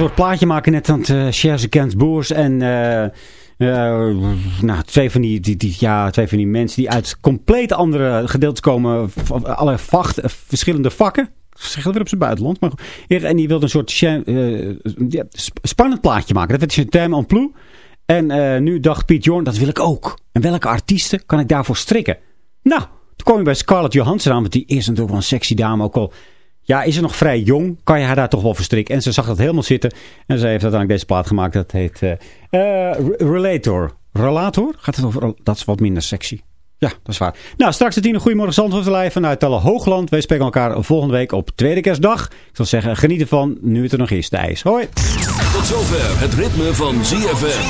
soort plaatje maken net aan het uh, Shares Against Boers. En uh, uh, nou, twee, van die, die, die, ja, twee van die mensen die uit compleet andere gedeeltes komen. Alle vacht, verschillende vakken. Zeg dat weer op zijn buitenland. Maar, en die wilde een soort ja, spannend plaatje maken. Dat werd zijn term en ploe. En nu dacht Piet Jorn, dat wil ik ook. En welke artiesten kan ik daarvoor strikken? Nou, toen kom je bij Scarlett Johansson aan. Want die is natuurlijk wel een sexy dame. Ook al ja, is ze nog vrij jong, kan je haar daar toch wel verstrikken. En ze zag dat helemaal zitten. En ze heeft uiteindelijk deze plaat gemaakt. Dat heet uh, Relator. Relator? Gaat het over... Dat is wat minder sexy. Ja, dat is waar. Nou, straks het tien Goedemorgen Zandvoort live vanuit Telle Hoogland. Wij spreken elkaar volgende week op tweede kerstdag. Ik zal zeggen, geniet ervan nu het er nog is, de ijs. Hoi. Tot zover het ritme van ZFM.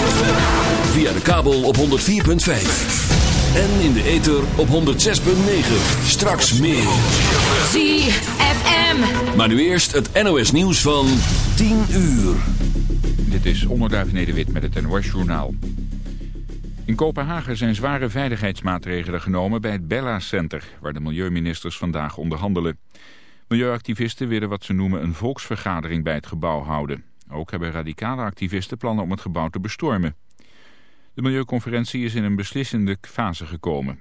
Via de kabel op 104.5. En in de ether op 106.9. Straks meer. ZFM. Maar nu eerst het NOS nieuws van 10 uur. Dit is Onderduif Nederwit met het NOS Journaal. In Kopenhagen zijn zware veiligheidsmaatregelen genomen bij het Bella Center... waar de milieuministers vandaag onderhandelen. Milieuactivisten willen wat ze noemen een volksvergadering bij het gebouw houden. Ook hebben radicale activisten plannen om het gebouw te bestormen. De milieuconferentie is in een beslissende fase gekomen.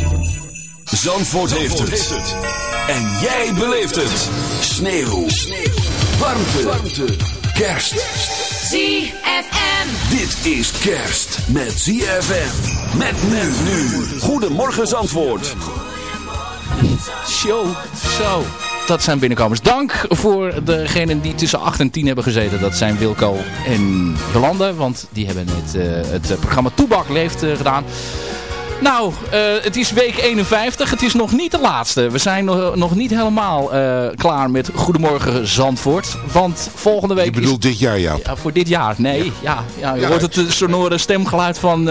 Zandvoort, heeft, het. En jij beleeft het. Sneeuw. Warmte. Warmte. Kerst. ZFM. Dit is kerst met ZFM. Met men nu. Goedemorgen Zandvoort. Show. Zo. dat zijn binnenkomers. Dank voor degenen die tussen 8 en 10 hebben gezeten. Dat zijn Wilco en Jolande. Want die hebben net uh, het programma Toebak Leeft uh, gedaan. Nou, uh, het is week 51. Het is nog niet de laatste. We zijn nog, nog niet helemaal uh, klaar met Goedemorgen Zandvoort. Want volgende week... Je bedoelt is... dit jaar, ja. ja? Voor dit jaar, nee. Ja, ja, ja je hoort het sonore stemgeluid van...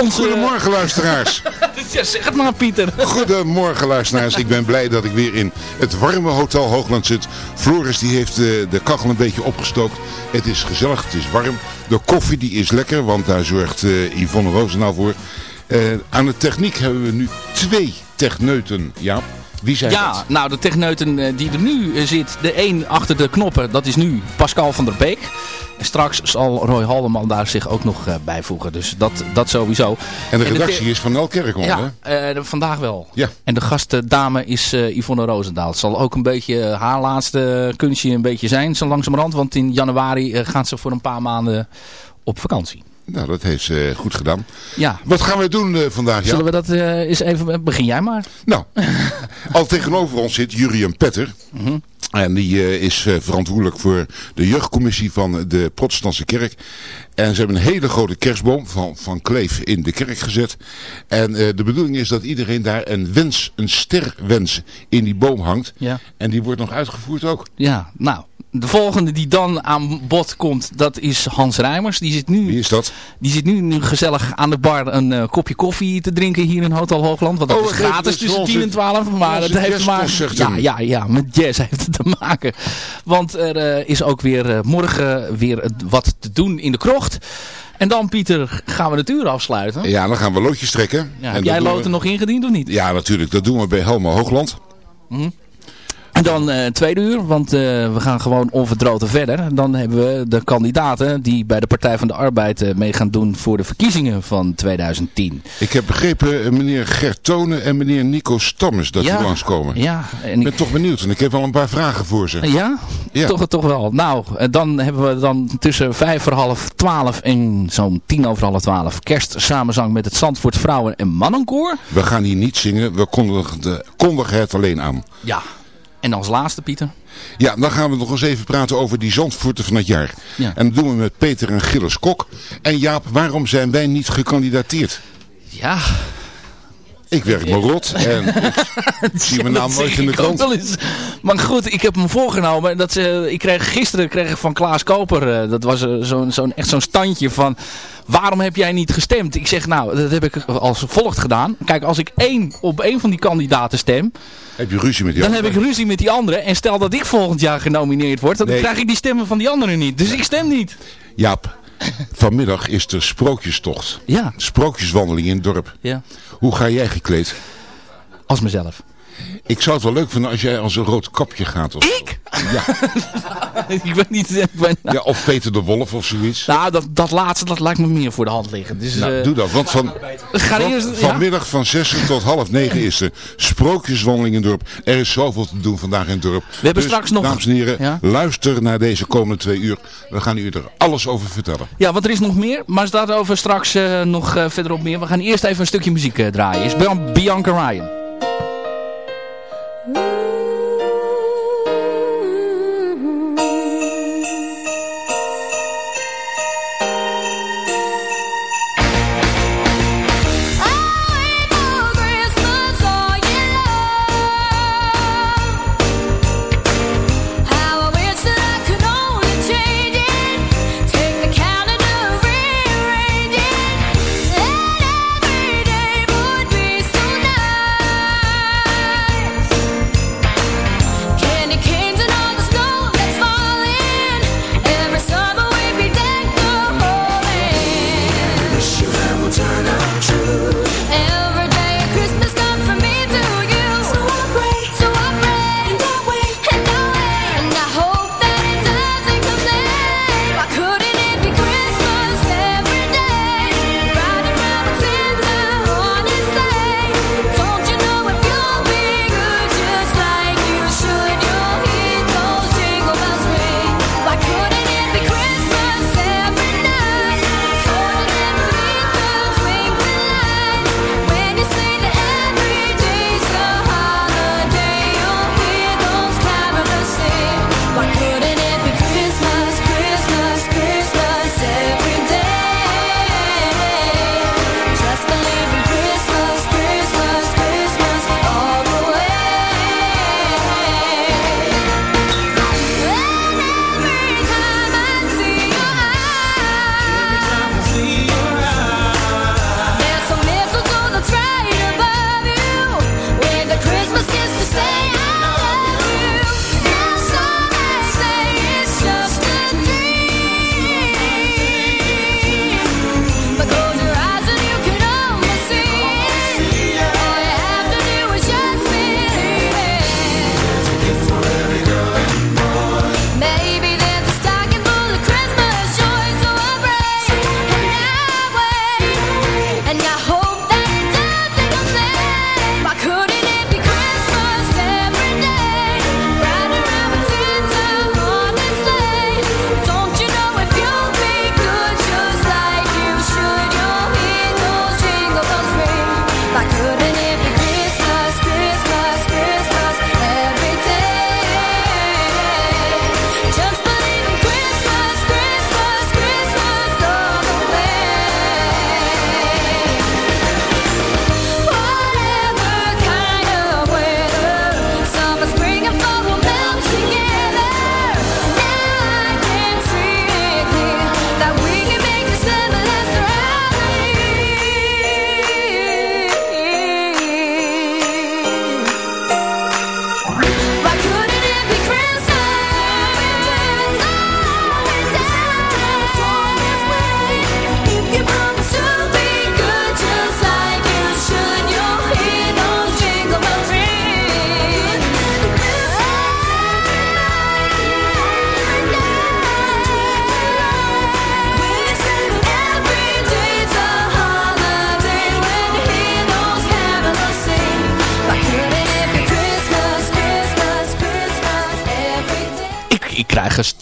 Onze... Goedemorgen luisteraars. ja, zeg het maar Pieter. Goedemorgen luisteraars. Ik ben blij dat ik weer in het warme Hotel Hoogland zit. Floris die heeft de, de kachel een beetje opgestookt. Het is gezellig, het is warm. De koffie die is lekker, want daar zorgt uh, Yvonne Roosendaal voor. Uh, aan de techniek hebben we nu twee techneuten, Jaap. Wie zijn ja, dat? nou de techneuten die er nu zit, de een achter de knoppen, dat is nu Pascal van der Beek. En straks zal Roy Haldeman daar zich ook nog uh, bijvoegen. Dus dat, dat sowieso. En de redactie en de is van El Kerkhoff, Ja, uh, vandaag wel. Ja. En de gastdame is uh, Yvonne Roosendaal. Het zal ook een beetje haar laatste kunstje een beetje zijn, zo langzamerhand. Want in januari gaat ze voor een paar maanden op vakantie. Nou, dat heeft ze goed gedaan. Ja. Wat gaan we doen uh, vandaag? Zullen we dat uh, eens even... Begin jij maar. Nou, al tegenover ons zit Jurien Petter. Mm -hmm. En die uh, is verantwoordelijk voor de jeugdcommissie van de protestantse kerk. En ze hebben een hele grote kerstboom van, van Kleef in de kerk gezet. En de bedoeling is dat iedereen daar een wens, een sterwens in die boom hangt. Ja. En die wordt nog uitgevoerd ook. Ja, nou, de volgende die dan aan bod komt, dat is Hans Rijmers. Die zit nu, Wie is dat? Die zit nu, nu gezellig aan de bar een uh, kopje koffie te drinken hier in Hotel Hoogland. Want dat oh, is gratis tussen 10 en 12. Maar het heeft ja, ja, ja, met jazz heeft het te maken. Want er uh, is ook weer uh, morgen weer wat te doen in de krocht. En dan, Pieter, gaan we de deur afsluiten. Ja, dan gaan we loodjes trekken. Ja, heb jij loten we... nog ingediend of niet? Ja, natuurlijk. Dat doen we bij Helma Hoogland. Mm. En dan uh, tweede uur, want uh, we gaan gewoon onverdroten verder. Dan hebben we de kandidaten die bij de Partij van de Arbeid uh, mee gaan doen voor de verkiezingen van 2010. Ik heb begrepen meneer Gert Tonen en meneer Nico Stammers dat ja, die langskomen. Ja. En ik ben toch benieuwd en ik heb wel een paar vragen voor ze. Ja? ja. Toch, toch wel. Nou, dan hebben we dan tussen vijf voor half twaalf en zo'n tien over half twaalf kerst samenzang met het Zandvoort Vrouwen- en Mannenkoor. We gaan hier niet zingen, we kondigen, kondigen het alleen aan. Ja. En als laatste, Pieter? Ja, dan gaan we nog eens even praten over die zandvoorten van het jaar. Ja. En dat doen we met Peter en Gilles Kok. En Jaap, waarom zijn wij niet gekandidateerd? Ja... Ik werk me rot en ik zie mijn naam nooit in de krant. Maar goed, ik heb me voorgenomen. Dat ze, ik kreeg, gisteren kreeg ik van Klaas Koper, uh, dat was uh, zo'n zo'n echt zo'n standje van... Waarom heb jij niet gestemd? Ik zeg, nou, dat heb ik als volgt gedaan. Kijk, als ik één op één van die kandidaten stem... Heb je ruzie met die Dan heb ik ruzie met die anderen. En stel dat ik volgend jaar genomineerd word, dan Nee. krijg ik die stemmen van die anderen niet. Dus ik stem niet. Jaap, vanmiddag is er sprookjestocht. Ja. Sprookjeswandeling in het dorp. Ja. Hoe ga jij gekleed? Als mezelf. Ik zou het wel leuk vinden als jij als een rood kapje gaat. Of Ik? Ja. ik weet niet... Ik ben, ja, of Peter de Wolf of zoiets. Nou, dat, dat laatste, dat lijkt me meer voor de hand liggen. Dus, Nou, eh, doe dat. Want van, ga want eerst, ja? vanmiddag van 6 uur tot half 9 is er sprookjeswandeling in het dorp. Er is zoveel te doen vandaag in het dorp. We hebben Dus, straks nog- Dames en heren, Ja? luister naar deze komende twee uur. We gaan u er alles over vertellen. Ja, want er is nog meer, maar staat over straks eh, nog eh, verderop meer. We gaan eerst even een stukje muziek eh, draaien. Is Bian- Bianca Ryan.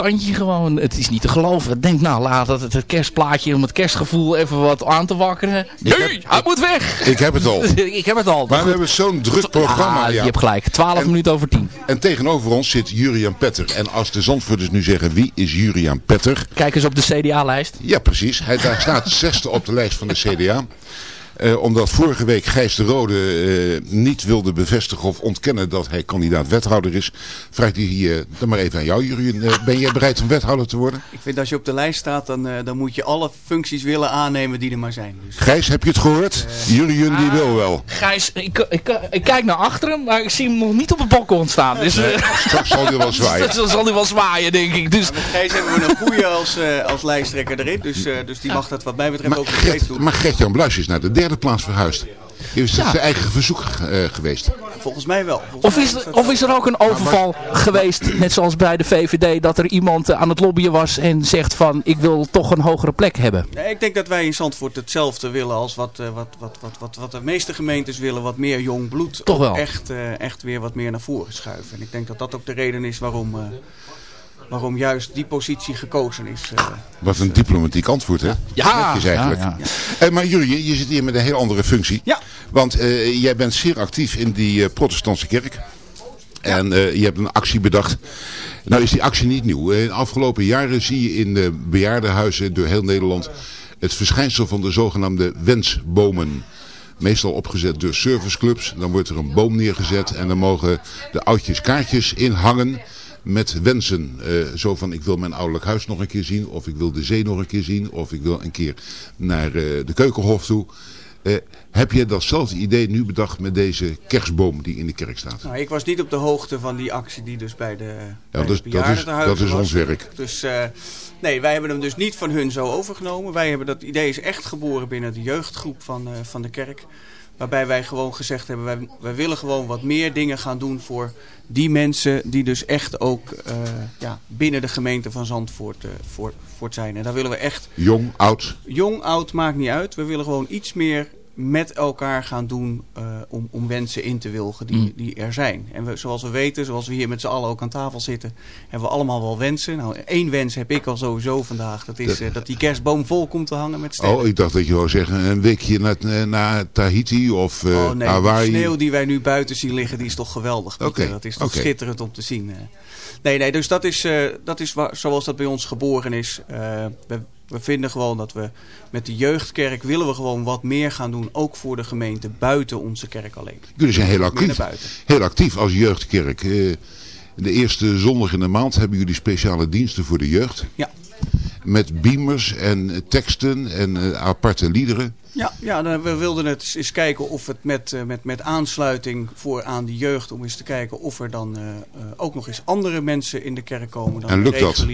Standje gewoon. Het is niet te geloven. Denk, nou, laat het, het kerstplaatje om het kerstgevoel even wat aan te wakkeren. Nee, hij moet weg! Ik heb het al. ik heb het al. Maar we hebben zo'n druk programma. Ja, ja. je hebt gelijk. 12 En- minuten over 10. En tegenover ons zit Jurian Petter. En als de Zandvoorters nu zeggen, wie is Jurian Petter? Kijk eens op de CDA-lijst. Ja, precies. Hij daar staat zesde op de lijst van de CDA. Eh, omdat vorige week Gijs de Rode eh, niet wilde bevestigen of ontkennen dat hij kandidaat wethouder is, vraagt hij hier dan maar even aan jou, Jurian. Eh, ben jij bereid om wethouder te worden? Ik vind als je op de lijst staat, dan, eh, dan moet je alle functies willen aannemen die er maar zijn. Dus Gijs, heb je het gehoord? Jurian die wil wel. Gijs, ik, ik, ik kijk naar achteren, maar ik zie hem nog niet op het balkon staan. Dus eh, Straks zal hij wel zwaaien. dan zal hij wel zwaaien, denk ik. Dus met Gijs hebben we een goede als, eh, als lijsttrekker erin. Dus, eh, dus die mag dat wat mij betreft Maar, ook nog steeds doen. maar Gert-Jan Bluis is naar de derde plaats verhuisd. Is het Ja. zijn eigen verzoek eh, geweest? Volgens mij wel. Volgens Of is, er, of is er ook een overval geweest, net zoals bij de VVD, dat er iemand eh, aan het lobbyen was en zegt van ik wil toch een hogere plek hebben? Nee, ik denk dat wij in Zandvoort hetzelfde willen als wat, eh, wat, wat, wat, wat, wat de meeste gemeentes willen. Wat meer jong bloed. Toch wel. Echt, eh, echt weer wat meer naar voren schuiven. En ik denk dat dat ook de reden is waarom, eh, waarom juist die positie gekozen is. eh. Wat een diplomatiek antwoord, hè? Ja, Netjes eigenlijk. ja, ja. Eh, maar Jurjen, je zit hier met een heel andere functie. Ja. Want eh, jij bent zeer actief in die protestantse kerk. En eh, je hebt een actie bedacht. Nou is die actie niet nieuw. In de afgelopen jaren zie je in de bejaardenhuizen door heel Nederland het verschijnsel van de zogenaamde wensbomen. Meestal opgezet door serviceclubs. Dan wordt er een boom neergezet en dan mogen de oudjes kaartjes inhangen met wensen. Eh, zo van ik wil mijn ouderlijk huis nog een keer zien. Of ik wil de zee nog een keer zien. Of ik wil een keer naar eh, de keukenhof toe. Eh, heb je datzelfde idee nu bedacht met deze kerstboom die in de kerk staat? Nou, ik was niet op de hoogte van die actie die dus bij de, bij is- de dat is- dat is ons werk. Dus nee, wij hebben hem dus niet van hun zo overgenomen. Wij hebben dat idee is echt geboren binnen de jeugdgroep van, van de kerk. Waarbij wij gewoon gezegd hebben, wij, wij willen gewoon wat meer dingen gaan doen voor die mensen die dus echt ook eh, ja, binnen de gemeente van Zandvoort eh, voor, voor zijn. En daar willen we echt Jong, oud, jong, oud, maakt niet uit. We willen gewoon iets meer met elkaar gaan doen eh, om, om wensen in te wilgen die, Mm. die er zijn. En we, zoals we weten, zoals we hier met z'n allen ook aan tafel zitten, hebben we allemaal wel wensen. Nou, één wens heb ik al sowieso vandaag. Dat is eh, dat die kerstboom vol komt te hangen met sterren. Oh, ik dacht dat je wou zeggen een weekje naar, eh, naar Tahiti of eh Oh nee, Hawaii. de sneeuw die wij nu buiten zien liggen, die is toch geweldig. Oké, Dat is toch schitterend om te zien. eh. Nee, nee, dus dat is, eh, dat is waar, zoals dat bij ons geboren is. Eh, we, we vinden gewoon dat we met de jeugdkerk willen we gewoon wat meer gaan doen. Ook voor de gemeente, buiten onze kerk alleen. Jullie zijn heel actief. Heel actief als jeugdkerk. Eh, de eerste zondag in de maand hebben jullie speciale diensten voor de jeugd. Ja. Met beamers en eh, teksten en eh, aparte liederen. Ja, ja we wilden het eens kijken of het met, met, met aansluiting voor aan die jeugd... om eens te kijken of er dan ook nog eens andere mensen in de kerk komen dan En de lukt dat?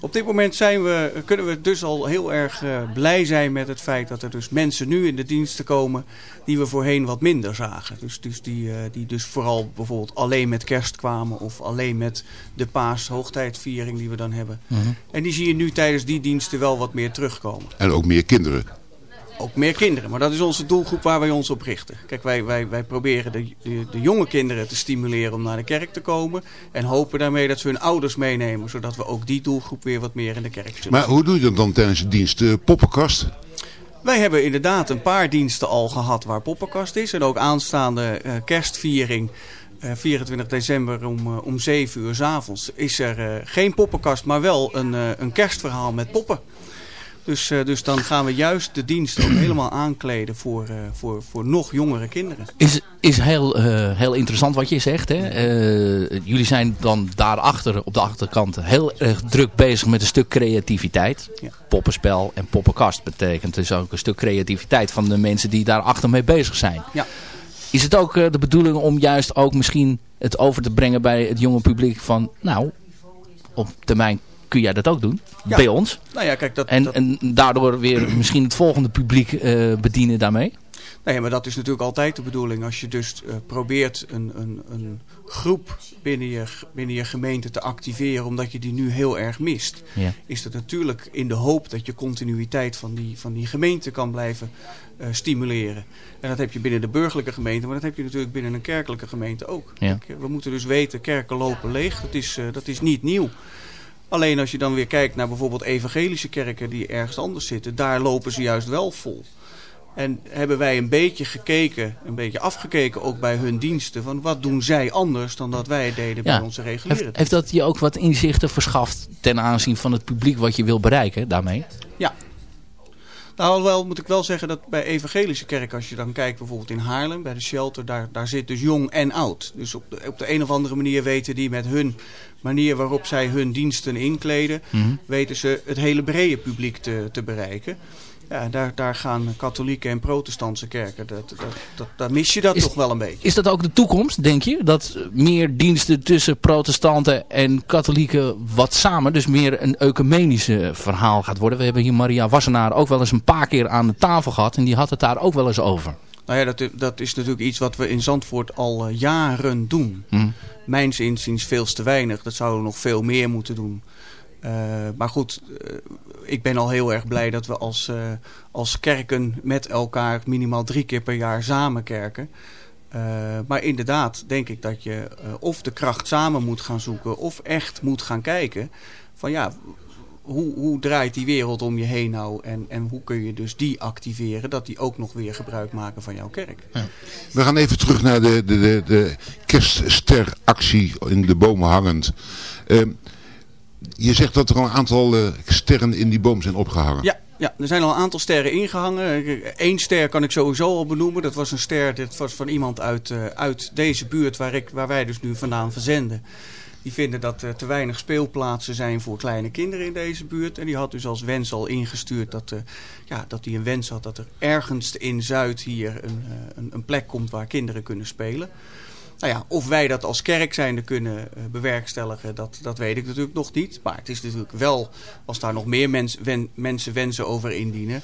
Op dit moment zijn we, kunnen we dus al heel erg eh, blij zijn met het feit dat er dus mensen nu in de diensten komen die we voorheen wat minder zagen. Dus, dus die, eh, die dus vooral bijvoorbeeld alleen met kerst kwamen of alleen met de paashoogtijdviering die we dan hebben. En die zie je nu tijdens die diensten wel wat meer terugkomen. En ook meer kinderen. Ook meer kinderen, maar dat is onze doelgroep waar wij ons op richten. Kijk, wij, wij, wij proberen de, de, de jonge kinderen te stimuleren om naar de kerk te komen. En hopen daarmee dat ze hun ouders meenemen, zodat we ook die doelgroep weer wat meer in de kerk zullen. Maar hoe doe je dat dan tijdens de dienst? Eh, poppenkast? Wij hebben inderdaad een paar diensten al gehad waar poppenkast is. En ook aanstaande eh, kerstviering, eh, 24 december om, eh, om 7 uur s avonds, is er eh, geen poppenkast, maar wel een, eh, een kerstverhaal met poppen. Dus, eh, dus dan gaan we juist de dienst ook helemaal aankleden voor, eh, voor, voor nog jongere kinderen. Is, is heel, eh, heel interessant wat je zegt. Hè? Jullie zijn dan daarachter, op de achterkant, heel erg druk bezig met een stuk creativiteit. Ja. Poppenspel en poppenkast betekent dus ook een stuk creativiteit van de mensen die daarachter mee bezig zijn. Ja. Is het ook de bedoeling om juist ook misschien het over te brengen bij het jonge publiek van, nou, op termijn kun jij dat ook doen, Ja. bij ons. Nou ja, kijk, dat, En, dat- en daardoor weer misschien het volgende publiek eh, bedienen daarmee. Nee, maar dat is natuurlijk altijd de bedoeling. Als je dus uh, probeert een, een, een groep binnen je, binnen je gemeente te activeren... omdat je die nu heel erg mist... Ja. is dat natuurlijk in de hoop dat je continuïteit van die, van die gemeente kan blijven uh, stimuleren. En dat heb je binnen de burgerlijke gemeente... maar dat heb je natuurlijk binnen een kerkelijke gemeente ook. Ja. Kijk, we moeten dus weten, kerken lopen leeg. Dat is, uh, dat is niet nieuw. Alleen als je dan weer kijkt naar bijvoorbeeld evangelische kerken die ergens anders zitten... daar lopen ze juist wel vol. En hebben wij een beetje gekeken, een beetje afgekeken ook bij hun diensten. Van wat doen zij anders dan dat wij deden bij onze reguliere heeft, heeft dat je ook wat inzichten verschaft ten aanzien van het publiek wat je wil bereiken daarmee? Ja. Nou, wel moet ik wel zeggen dat bij evangelische kerk, als je dan kijkt bijvoorbeeld in Haarlem, bij de shelter, daar, daar zit dus jong en oud. Dus op de, op de een of andere manier weten die met hun manier waarop zij hun diensten inkleden, Mhm. mm -hmm. weten ze het hele brede publiek te, te bereiken. Ja, daar, daar gaan katholieke en protestantse kerken, dat, dat, dat, daar mis je dat is, toch wel een beetje. Is dat ook de toekomst, denk je? Dat meer diensten tussen protestanten en katholieken wat samen, dus meer een ecumenische verhaal gaat worden? We hebben hier Maria Wassenaar ook wel eens een paar keer aan de tafel gehad en die had het daar ook wel eens over. Nou ja, dat, dat is natuurlijk iets wat we in Zandvoort al uh, jaren doen. Hmm. Mijns inziens veel te weinig. Dat zouden we nog veel meer moeten doen. Uh, maar goed, uh, ik ben al heel erg blij dat we als, uh, als kerken met elkaar minimaal drie keer per jaar samen kerken. maar inderdaad denk ik dat je of de kracht samen moet gaan zoeken of echt moet gaan kijken van ja, hoe, hoe draait die wereld om je heen nou en, en hoe kun je dus die activeren dat die ook nog weer gebruik maken van jouw kerk. We gaan even terug naar de, de, de, de kerststeractie in de bomen hangend. Uh, je zegt dat er al een aantal uh, sterren in die boom zijn opgehangen. Ja, ja, er zijn al een aantal sterren ingehangen. Eén ster kan ik sowieso al benoemen. Dat was een ster dat was van iemand uit, uh, uit deze buurt waar, ik, waar wij dus nu vandaan verzenden. Die vinden dat er te weinig speelplaatsen zijn voor kleine kinderen in deze buurt. En die had dus als wens al ingestuurd dat, uh, ja, dat hij een wens had dat er ergens in Zuid hier een, een, een plek komt waar kinderen kunnen spelen. Nou ja, of wij dat als kerk zijnde kunnen uh, bewerkstelligen, dat, dat weet ik natuurlijk nog niet. Maar het is natuurlijk wel, als daar nog meer mens, wen, mensen wensen over indienen,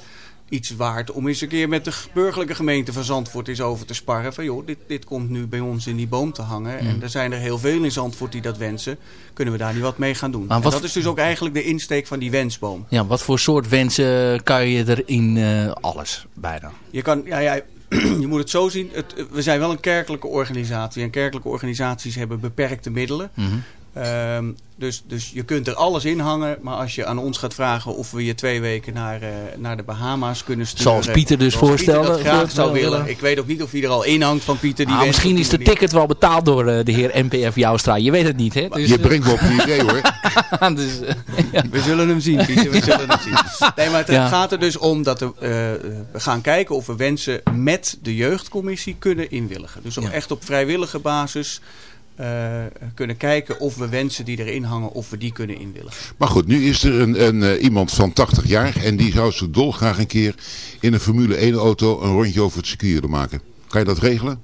iets waard om eens een keer met de burgerlijke gemeente van Zandvoort eens over te sparren. Van joh, dit, dit komt nu bij ons in die boom te hangen. Mm. En er zijn er heel veel in Zandvoort die dat wensen. Kunnen we daar niet wat mee gaan doen? En dat is dus ook eigenlijk de insteek van die wensboom. Ja, wat voor soort wensen kan je er in uh, alles bijna? Je kan, ja, ja, je moet het zo zien. Het, we zijn wel een kerkelijke organisatie. En kerkelijke organisaties hebben beperkte middelen. -hmm. Um, dus, dus je kunt er alles in hangen. Maar als je aan ons gaat vragen of we je twee weken naar, uh, naar de Bahama's kunnen sturen. Zoals Pieter dus dat graag zou willen. Ik weet ook niet of hij er al in hangt van Pieter. Die ah, misschien is de ticket wel betaald door uh, de heer NPF Joustra. Je weet het niet. Hè? Dus, je brengt me op een idee hoor. dus, uh, ja. We zullen hem zien Pieter. We zullen hem zien. Nee, maar het ja. gaat er dus om dat we, we gaan kijken of we wensen met de jeugdcommissie kunnen inwilligen. Dus op, ja. echt op vrijwillige basis. Uh, kunnen kijken of we wensen die erin hangen, of we die kunnen inwilligen. Maar goed, nu is er een, een, uh, iemand van 80 jaar en die zou zo dolgraag een keer in een Formule 1 auto een rondje over het circuit willen maken. Kan je dat regelen?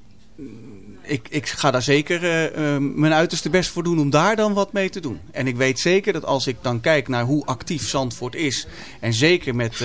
Ik, ik ga daar zeker uh, mijn uiterste best voor doen om daar dan wat mee te doen. En ik weet zeker dat als ik dan kijk naar hoe actief Zandvoort is, en zeker met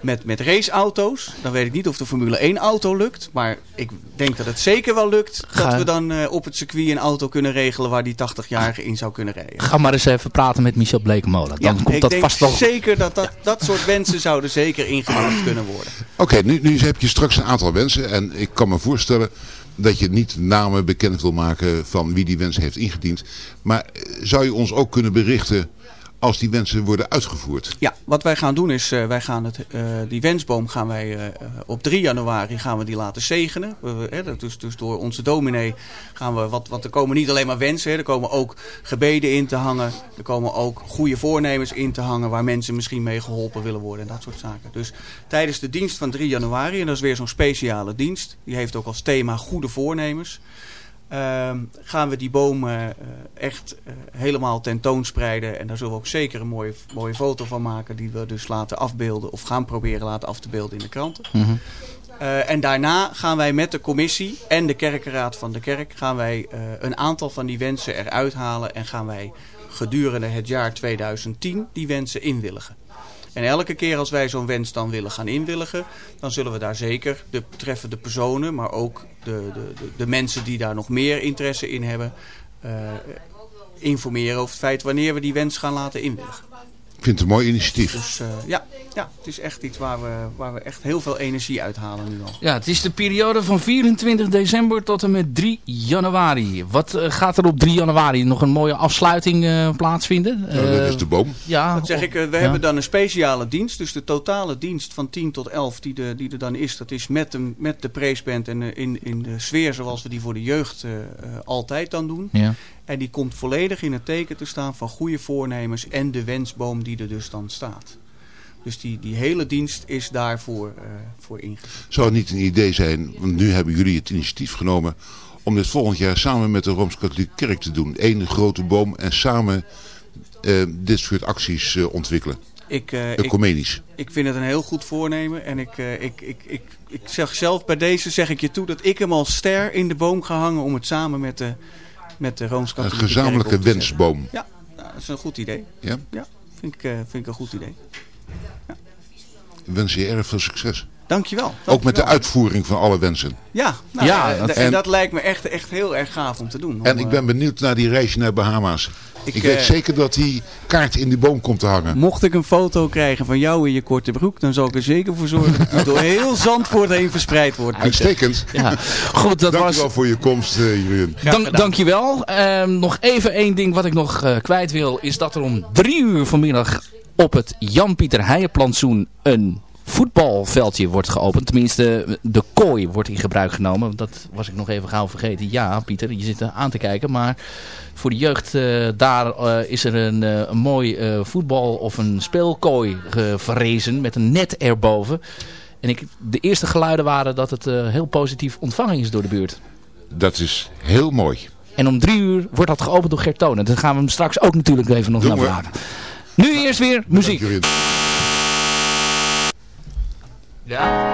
met, met raceauto's. Dan weet ik niet of de Formule 1 auto lukt. Maar ik denk dat het zeker wel lukt Ga. dat we dan uh, op het circuit een auto kunnen regelen waar die 80-jarige in zou kunnen rijden. Ga maar eens even praten met Michel Blekemolen. Dan ja, komt ik dat denk vast wel. zeker dat dat, dat soort wensen zouden zeker ingevuld kunnen worden. Oké, okay, nu, nu heb je straks een aantal wensen. En ik kan me voorstellen dat je niet namen bekend wil maken van wie die wens heeft ingediend. Maar zou je ons ook kunnen berichten als die wensen worden uitgevoerd? Ja, wat wij gaan doen is, uh, wij gaan het, uh, die wensboom gaan wij uh, op 3 januari gaan we die laten zegenen. We, hè, dus, dus door onze dominee gaan we, wat, want er komen niet alleen maar wensen, er komen ook gebeden in te hangen. Er komen ook goede voornemens in te hangen waar mensen misschien mee geholpen willen worden en dat soort zaken. Dus tijdens de dienst van 3 januari, en dat is weer zo'n speciale dienst, die heeft ook als thema goede voornemens. Uh, gaan we die bomen uh, echt uh, helemaal tentoonspreiden. En daar zullen we ook zeker een mooie, mooie foto van maken. Die we dus laten afbeelden of gaan proberen laten af te beelden in de kranten. Mm -hmm. uh, en daarna gaan wij met de commissie en de kerkenraad van de kerk... gaan wij een aantal van die wensen eruit halen. En gaan wij gedurende het jaar 2010 die wensen inwilligen. En elke keer als wij zo'n wens dan willen gaan inwilligen, dan zullen we daar zeker de betreffende personen, maar ook de, de, de, mensen die daar nog meer interesse in hebben, eh, informeren over het feit wanneer we die wens gaan laten inwilligen. Ik vind het een mooi initiatief. Dus eh, ja, ja, het is echt iets waar we, waar we echt heel veel energie uithalen nu al. Ja, het is de periode van 24 december tot en met 3 januari. Wat eh, gaat er op 3 januari? Nog een mooie afsluiting eh, plaatsvinden? Nou, dat is de boom. Ja, Dat zeg ik, eh, we ja. hebben dan een speciale dienst. Dus de totale dienst van 10 tot 11 die, de, die er dan is, dat is met de, met de preesband en in, in de sfeer zoals we die voor de jeugd altijd dan doen. Ja. En die komt volledig in het teken te staan van goede voornemens en de wensboom die er dus dan staat. Dus die, die hele dienst is daarvoor eh voor ingezet. Zou het niet een idee zijn, want nu hebben jullie het initiatief genomen... om dit volgend jaar samen met de Rooms-Katholieke Kerk te doen. Eén grote boom en samen eh, dit soort acties eh, ontwikkelen. Ik, eh, ik, Ecumenisch. ik vind het een heel goed voornemen. En ik, ik, ik, ik, ik zeg zelf bij deze zeg ik je toe dat ik hem als ster in de boom ga hangen om het samen met de, met de Een Rooms-Katholieke gezamenlijke wensboom. Ja, dat is een goed idee. Ja? Ja, vind ik, eh, vind ik een goed idee. Ik wens je erg veel succes. Dankjewel. Ook met de dankjewel. uitvoering van alle wensen. Ja, nou, Ja, ja dat- en en- dat lijkt me echt, echt heel erg gaaf om te doen. Om, En ik eh, ben benieuwd naar die reisje naar Bahama's. Ik, Ik, weet eh, zeker dat die kaart in die boom komt te hangen. Mocht ik een foto krijgen van jou in je korte broek, dan zal ik er zeker voor zorgen dat die door heel Zandvoort heen verspreid wordt. Uitstekend. Ja, goed, dat Dank was... wel voor je komst, eh Jurien. Dank, dankjewel. Ehm nog even één ding wat ik nog eh, kwijt wil. Is dat er om drie uur vanmiddag op het Jan-Pieter Heijenplantsoen een voetbalveldje wordt geopend. Tenminste, de kooi wordt in gebruik genomen. Dat was ik nog even gauw vergeten. Ja, Pieter, je zit er aan te kijken. Maar voor de jeugd, eh, daar eh, is er een, eh, een mooi voetbal- of een speelkooi verrezen met een net erboven. En ik, de eerste geluiden waren dat het heel positief ontvangen is door de buurt. Dat is heel mooi. En om drie uur wordt dat geopend door Gert Tonen. Daar gaan we hem straks ook natuurlijk even nog Doen naar vragen. Nu eerst weer muziek. Dank,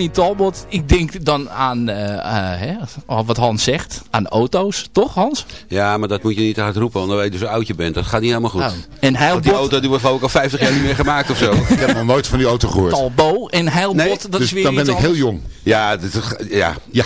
Connie Talbot. Ik denk dan aan eh, eh, hè, wat Hans zegt. Aan auto's. Toch Hans? Ja, maar dat moet je niet te hard roepen, want dan weet je dus hoe oud je bent. Dat gaat niet helemaal goed. Oh. En die Heilbot, auto die wordt geloof ik al 50 jaar niet meer gemaakt of zo. Ik heb nog nooit van die auto gehoord. Talbo en Heilbot. Nee, dat dus is weer dan ben ik heel jong. Ja, dit, ja. Ja.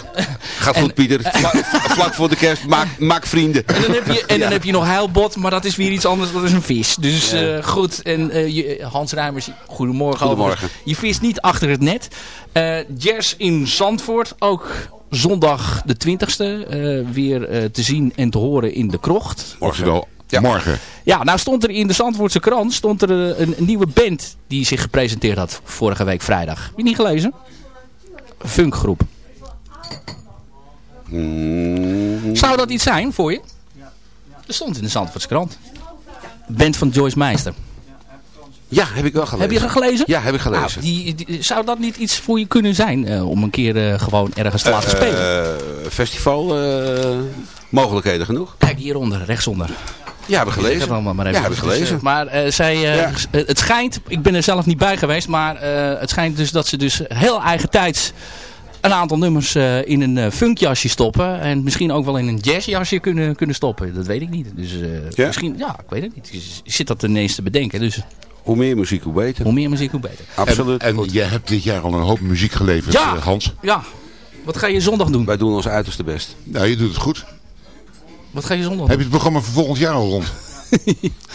Gaat goed Pieter. Vla- vlak voor de kerst, maak, maak vrienden. En dan heb je, en dan heb je nog Heilbot, maar dat is weer iets anders. Dat is een vis. Dus eh, goed. En eh, je, Hans Rijmers, goedemorgen. Goedemorgen. Je vist niet achter het net. Eh jazz in Zandvoort. Ook zondag de 20ste. eh, weer eh, te zien en te horen in de krocht. Oftewel, Ja. morgen. Ja, nou stond er in de Zandvoortse krant stond er eh, een, een nieuwe band die zich gepresenteerd had vorige week vrijdag. Heb je niet gelezen? Funkgroep. Mm, Zou dat iets zijn voor je? Er stond in de Zandvoortse krant. Band van Joyce Meister. ja, heb ik wel gelezen. Heb je dat gelezen? Ja, heb ik gelezen. Nou, die, die- zou dat niet iets voor je kunnen zijn? eh, om een keer eh, gewoon ergens te laten spelen? Eh, festival, eh, mogelijkheden genoeg. Kijk hieronder, rechtsonder. Ja, heb ik Zeg het gelezen. allemaal maar even. Ja, heb ik gelezen. maar eh, zij, Ja. het schijnt, ik ben er zelf niet bij geweest, maar eh, het schijnt dus dat ze dus heel eigen tijds een aantal nummers eh, in een eh, funkjasje stoppen. En misschien ook wel in een jazzjasje kunnen, kunnen stoppen. Dat weet ik niet. Dus eh, Ja? misschien, ja, ik weet het niet. Ik zit dat ineens te bedenken. Dus Hoe meer muziek, hoe beter. hoe meer muziek, hoe beter. Absoluut. En, en jij hebt dit jaar al een hoop muziek geleverd, Ja. Hans. Ja, wat ga je zondag doen? Wij doen ons uiterste best. Nou, je doet het goed. Wat ga je zondag Heb doen? je het programma voor volgend jaar al rond?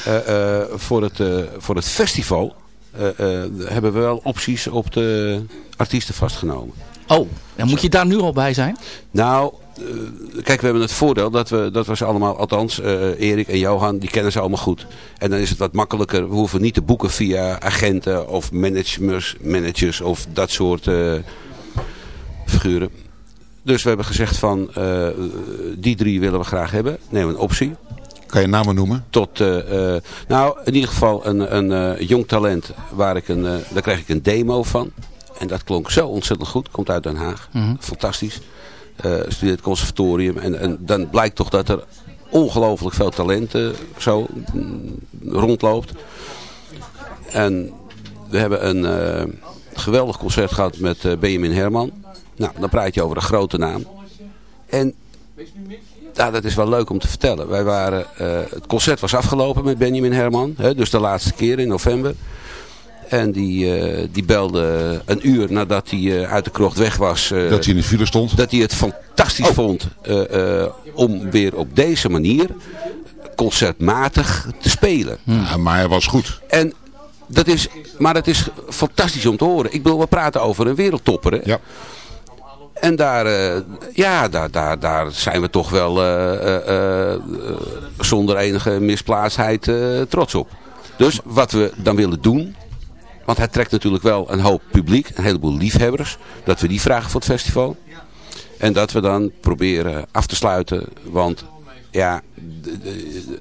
Eh, eh, voor, het, eh, voor het festival eh, eh, hebben we wel opties op de artiesten vastgenomen. Oh, dan moet je daar nu al bij zijn? Nou, eh, kijk, we hebben het voordeel dat we, dat we ze allemaal, althans eh, Erik en Johan, die kennen ze allemaal goed. En dan is het wat makkelijker. We hoeven niet te boeken via agenten of managers, managers of dat soort eh, figuren. Dus we hebben gezegd van, eh, die drie willen we graag hebben. Neem een optie. Kan je namen noemen? Tot, nou, in ieder geval een, een eh, jong talent, waar ik een, daar kreeg ik een demo van. En dat klonk zo ontzettend goed. Komt uit Den Haag. Mhm. Fantastisch. Eh studeert het conservatorium. En, en dan blijkt toch dat er ongelooflijk veel talent eh, zo mm, rondloopt. En we hebben een eh, geweldig concert gehad met Benjamin Herman. Nou, dan praat je over een grote naam. En ja, dat is wel leuk om te vertellen. Wij waren, het concert was afgelopen met Benjamin Herman. Hè, dus de laatste keer in november. En die, eh, die belde een uur nadat hij eh, uit de krocht weg was. eh, Dat hij in de file stond? dat hij het fantastisch vond eh, eh, om weer op deze manier concertmatig te spelen. Ja, maar hij was goed. En dat is, maar het is fantastisch om te horen. Ik bedoel, we praten over een wereldtopper. Hè? Ja. En daar, ja, daar, daar, daar zijn we toch wel zonder enige misplaatsheid trots op. Dus wat we dan willen doen, want hij trekt natuurlijk wel een hoop publiek, een heleboel liefhebbers, dat we die vragen voor het festival. En dat we dan proberen af te sluiten, want ja, de- de-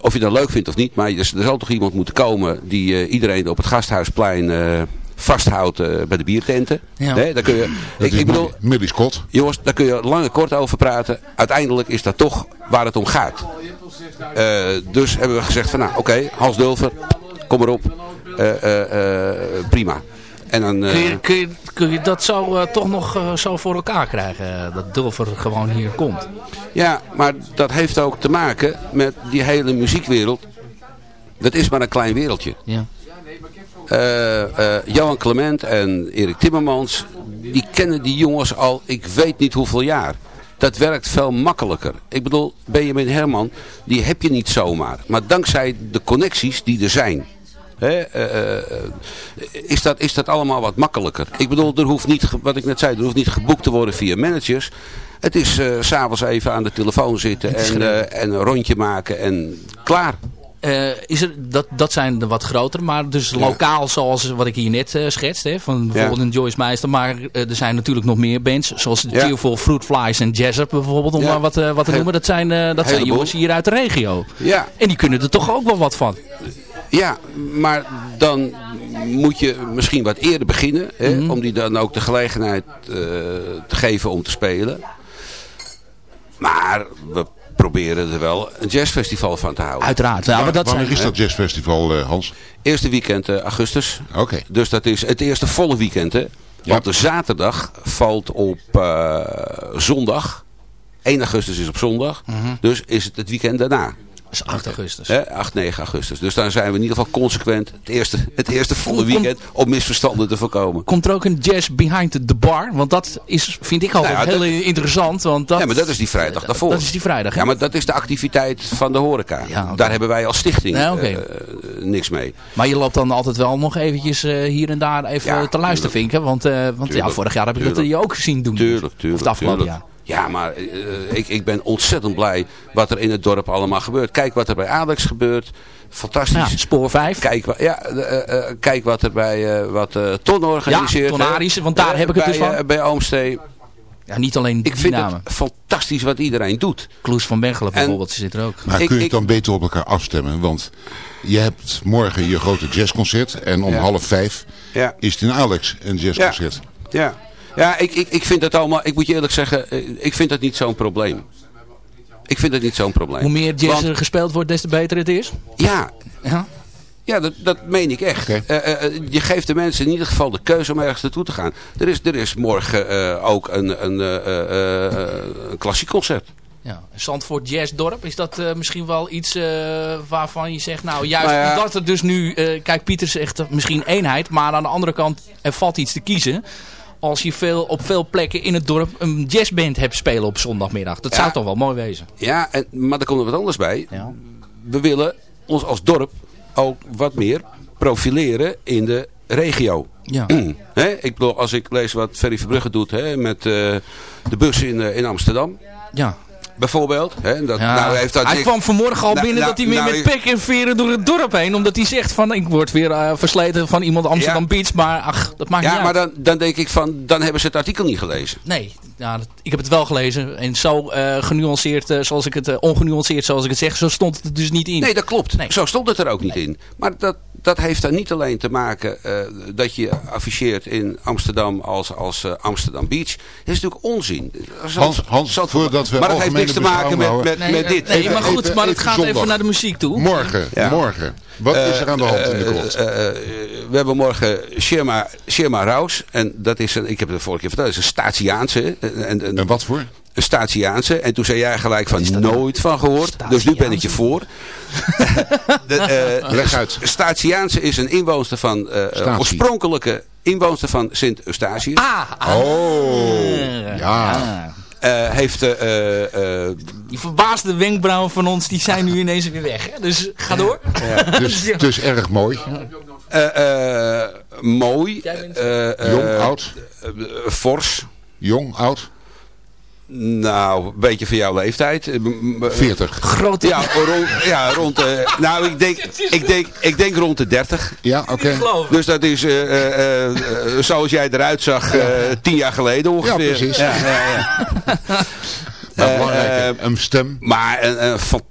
of je dat leuk vindt of niet, maar er, zal toch iemand moeten komen die eh, iedereen op het gasthuisplein eh, vasthoudt eh, bij de biertenten. Ja. Nee, daar kun je, Dat ik, ik bedoel, Millie Scott. jongens, daar kun je lang en kort over praten. Uiteindelijk is dat toch waar het om gaat. Eh, dus hebben we gezegd van nou, oké, Hans Dulver, kom erop. Eh, eh, eh, prima. En dan, Kun je, kun je, kun je dat zo toch nog zo voor elkaar krijgen? dat Dulfer gewoon hier komt? Ja, maar dat heeft ook te maken met die hele muziekwereld. Dat is maar een klein wereldje. Ja. Eh, eh, Johan Clement en Erik Timmermans, die kennen die jongens al, ik weet niet hoeveel jaar. Dat werkt veel makkelijker. Ik bedoel, Benjamin Herman, die heb je niet zomaar. Maar dankzij de connecties die er zijn, hè, eh, eh, is, dat, is dat allemaal wat makkelijker. Ik bedoel, er hoeft niet, wat ik net zei, er hoeft niet geboekt te worden via managers. Het is eh, s s'avonds even aan de telefoon zitten en, eh, en een rondje maken en klaar. Eh, is er, dat, dat zijn de wat groter, maar dus lokaal zoals wat ik hier net eh schetst, hè, van bijvoorbeeld een Joyce Meister, maar eh, er zijn natuurlijk nog meer bands, zoals de Ja. Tearful Fruit Flies en Jazzup bijvoorbeeld, om maar wat, eh, wat te Heel- noemen. Dat zijn, eh, dat zijn jongens hier uit de regio. Ja, En die kunnen er toch ook wel wat van. Ja, maar dan moet je misschien wat eerder beginnen. Hè, Mhm. Om die dan ook de gelegenheid eh, te geven om te spelen. Maar we proberen er wel een jazzfestival van te houden. Uiteraard. Ja, maar dat Wanneer zijn, is dat jazzfestival, eh, Hans? Eerste weekend eh, augustus. Oké. Dus dat is het eerste volle weekend. Hè. Want de zaterdag valt op eh, zondag. 1 augustus is op zondag. Dus is het het weekend daarna. Is 8 augustus. Hè, 8, 9 augustus. Dus daar zijn we in ieder geval consequent het eerste, het eerste volle weekend om misverstanden te voorkomen. Komt er ook een jazz behind the bar? Want dat is, vind ik altijd Nou ja, heel interessant. Want dat, Ja, maar dat is die vrijdag daarvoor. Dat is die vrijdag, hè? Ja, maar dat is de activiteit van de horeca. Daar hebben wij als stichting Ja, eh, niks mee. Maar je loopt dan altijd wel nog eventjes eh, hier en daar even Ja, te luisteren, vinken. Want, eh, want ja, vorig jaar heb ik dat je ook gezien doen. Tuurlijk, tuurlijk. Of het afgelopen jaar. Ja, maar eh, ik, ik ben ontzettend blij wat er in het dorp allemaal gebeurt. Kijk wat er bij Alex gebeurt. Fantastisch. Ja, spoor 5. Kijk, ja, eh, eh, kijk wat er bij eh, wat eh, Ton organiseert. Ja, Ton hè. Aries, want daar Eh, heb ik het bij, dus van. eh, bij Oomstee. Ja, niet alleen die Ik vind namen. het fantastisch wat iedereen doet. Kloes van Bergelen En- bijvoorbeeld, die zit er ook. Maar Ik- kun je ik- het dan beter op elkaar afstemmen? Want je hebt morgen je grote jazzconcert. En om Ja. half vijf Ja. is het in Alex een jazzconcert. Ja, ja ik, ik, ik vind dat allemaal, ik moet je eerlijk zeggen, eh, ik vind dat niet zo'n probleem. Ik vind dat niet zo'n probleem. Hoe meer jazz er gespeeld wordt, des te beter het is. Ja, Ja. ja dat, dat meen ik echt. Eh, eh, je geeft de mensen in ieder geval de keuze om ergens naartoe te gaan. Er is, er is morgen eh, ook een, een, eh, eh, eh, een klassiek concert. Ja. Zandvoort Jazz Dorp, is dat misschien wel iets eh, waarvan je zegt, nou juist Nou ja. omdat er dus nu, eh, kijk Pieter zegt misschien eenheid, maar aan de andere kant er valt iets te kiezen. Als je veel, op veel plekken in het dorp een jazzband hebt spelen op zondagmiddag. Dat Ja. zou toch wel mooi wezen. Ja, en, maar er komt er wat anders bij. Ja. We willen ons als dorp ook wat meer profileren in de regio. Ja. Ik bedoel, als ik lees wat Ferry Verbrugge doet hè, met eh, de bus in, eh, in Amsterdam, ja. Bijvoorbeeld. Hè, dat, Ja. nou heeft dat hij niks- kwam vanmorgen al Nou, binnen nou, dat hij weer nou, met pek en veren door het dorp heen. Omdat hij zegt van ik word weer eh, versleten van iemand Amsterdam Ja. Beach. Maar ach, dat maakt Ja, niet maar uit. dan, dan denk ik van, dan hebben ze het artikel niet gelezen. Nee, ja, dat- ik heb het wel gelezen. En zo eh, genuanceerd, eh, zoals ik het, ongenuanceerd zoals ik het zeg, zo stond het er dus niet in. Nee, dat klopt. Nee. Zo stond het er ook niet in. Maar dat, dat heeft dan niet alleen te maken eh, dat je afficheert in Amsterdam als, als Amsterdam Beach. Dat is natuurlijk onzin. Hans, Hans voordat we maar dat heeft algemene niks te maken met, met, nee, met dit. nee, Even- maar goed, even- maar het gaat zondag. even naar de muziek toe. Morgen, Ja. morgen. Wat is er aan de hand in de Eh, krocht? eh, eh, we hebben morgen Shirma, Shirma Raus. En dat is een, ik heb het de vorige keer verteld, dat is een Statiaanse. En, en, En wat voor? een Statiaanse. En toen zei jij gelijk van nooit van gehoord. Dus nu ben ik je voor. de, eh, Leg uit. Statiaanse is een inwoonster van, eh, oorspronkelijke inwoonster van Sint Eustatius. Ah, ah. Oh, ja. Eh, heeft eh, eh, eh, Die verbaasde wenkbrauwen van ons, die zijn nu ineens weer weg. Hè? Dus ga door. Dus het is erg mooi. eh, eh, mooi. Jong, oud, fors. jong, oud. Nou, een beetje van jouw leeftijd. Eh, m- m- 40. Grote... Ja, rond, ja, rond de, nou, ik denk, ik, denk, ik denk rond de 30. Ja, oké. Dus dat is eh, eh, eh, zoals jij eruit zag eh, tien jaar geleden ongeveer. Ja, precies. Ja, ja, ja. Maar Eh, belangrijk, een stem. Maar een, een fan-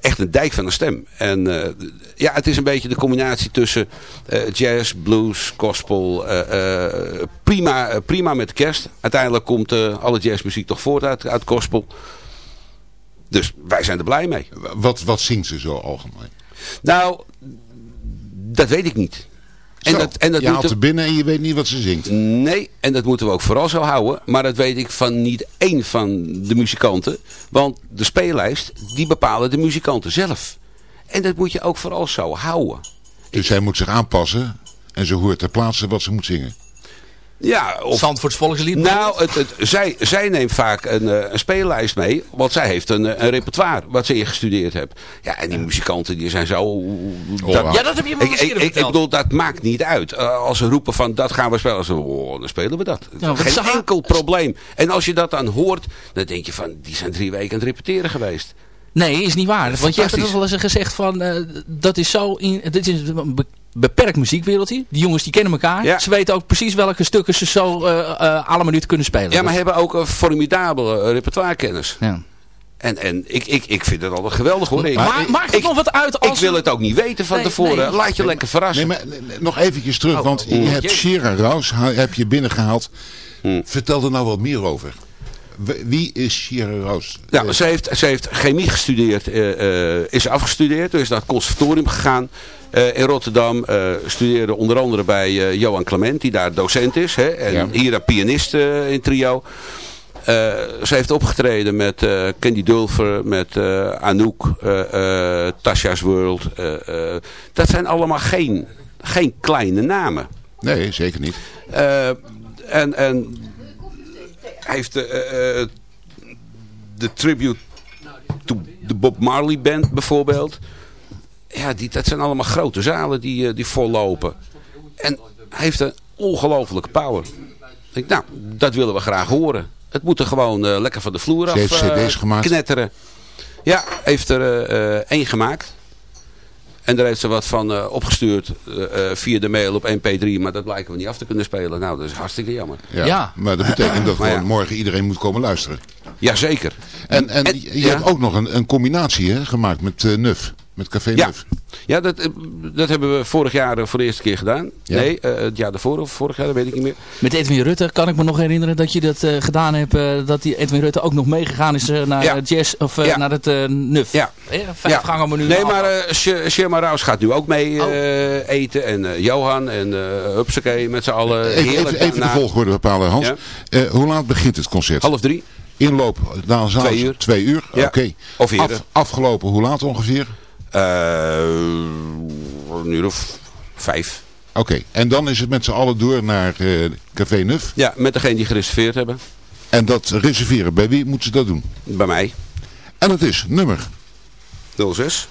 echt een dijk van een stem. En eh, ja, het is een beetje de combinatie tussen eh, jazz, blues, gospel. eh, prima, prima met kerst. Uiteindelijk komt alle jazzmuziek toch voort uit, uit gospel. Dus wij zijn er blij mee. Wat, wat zingt ze zo algemeen? Nou, dat weet ik niet. En Zo, dat, en dat je haalt er binnen en je weet niet wat ze zingt. Nee, en dat moeten we ook vooral zo houden. Maar dat weet ik van niet één van de muzikanten. Want de speellijst, die bepalen de muzikanten zelf. En dat moet je ook vooral zo houden. Dus zij moet zich aanpassen en ze hoort ter plaatse wat ze moet zingen. Ja, of... Zandvoorts volkslied. Nou, het, het, zij, zij neemt vaak een, eh, een speellijst mee. Want zij heeft een, eh, een repertoire wat ze ingestudeerd heeft. Ja, en die muzikanten die zijn zo... ja. Ja, dat heb je me ik, ik, ik, bedoel, dat maakt niet uit. Eh, als ze roepen van dat gaan we spelen. Dan, oh, dan spelen we dat. Ja, Geen enkel probleem. En als je dat dan hoort, dan denk je van, die zijn drie weken aan het repeteren geweest. Nee, is niet waar. Want je hebt er wel eens gezegd van, eh, dat is zo, in, dit is een be- beperkt muziekwereldje. Die jongens die kennen elkaar. Ja. Ze weten ook precies welke stukken ze zo eh eh alle minuut kunnen spelen. Ja, maar hebben ook een formidabele repertoirekennis. Ja. En, en ik, ik, ik vind het altijd geweldig hoor. Ik, Maar maakt het ik- nog wat uit ik als... wil het ook niet weten van Nee, tevoren. nee. Laat je lekker verrassen. Nee, maar nog eventjes terug, want je oh, hebt Raus, ha- heb je binnengehaald. Hm. Vertel er nou wat meer over. Wie is Shira Roos? Nou, ze, heeft, ze heeft chemie gestudeerd, eh, eh, is afgestudeerd, dus is naar het conservatorium gegaan. Eh, in Rotterdam eh, studeerde onder andere bij eh, Johan Clement, die daar docent is. Hè, en Ja. hier een pianist in trio. Eh, ze heeft opgetreden met eh, Candy Dulfer, met eh, Anouk, eh eh Tasha's World. eh, eh, dat zijn allemaal geen, geen kleine namen. Nee, zeker niet. Eh, en, en heeft de, eh, eh, de tribute to de Bob Marley Band bijvoorbeeld. Ja, die, dat zijn allemaal grote zalen die, eh, die vollopen. En hij heeft een ongelofelijke power. Ik nou, dat willen we graag horen. Het moet er gewoon eh, lekker van de vloer af heeft eh, cd's gemaakt. knetteren. Ja, heeft er eh, eh, één gemaakt. En daar heeft ze wat van eh, opgestuurd eh, eh, via de mail op mp3. Maar dat blijken we niet af te kunnen spelen. Nou, dat is hartstikke jammer. Ja. Ja. Maar dat betekent dat Maar gewoon ja. morgen iedereen moet komen luisteren. Jazeker. En, en, En- je ja. hebt ook nog een, een combinatie hè, gemaakt met eh, Nuf. Met Café Ja. Nuf. Ja, dat, eh, dat hebben we vorig jaar eh, voor de eerste keer gedaan. Ja. Nee, eh, het jaar daarvoor of vorig jaar, dat weet ik niet meer. Met Edwin Rutte kan ik me nog herinneren dat je dat eh, gedaan hebt. eh, dat die Edwin Rutte ook nog meegegaan is naar Ja. jazz of Ja. naar het eh, NUF. Ja. Vijf Ja. gangen menu. Nee, maar eh Sh- Sherma Raus gaat nu ook mee eh, Oh. eten. En eh, Johan en uh, Hupsakee met z'n allen. Even, Heerlijk even, even de volgorde bepalen, Hans. Ja. Eh, hoe laat begint het concert? Half drie. Inloop na een zaal? Twee uur. Twee uur, Ja. oké. Of eerder. Af- afgelopen, hoe laat ongeveer? Eh, een uur of vijf. Oké, en dan is het met z'n allen door naar eh, Café Nuf. Ja, met degene die gereserveerd hebben. En dat reserveren, bij wie moeten ze dat doen? Bij mij. En het is nummer 06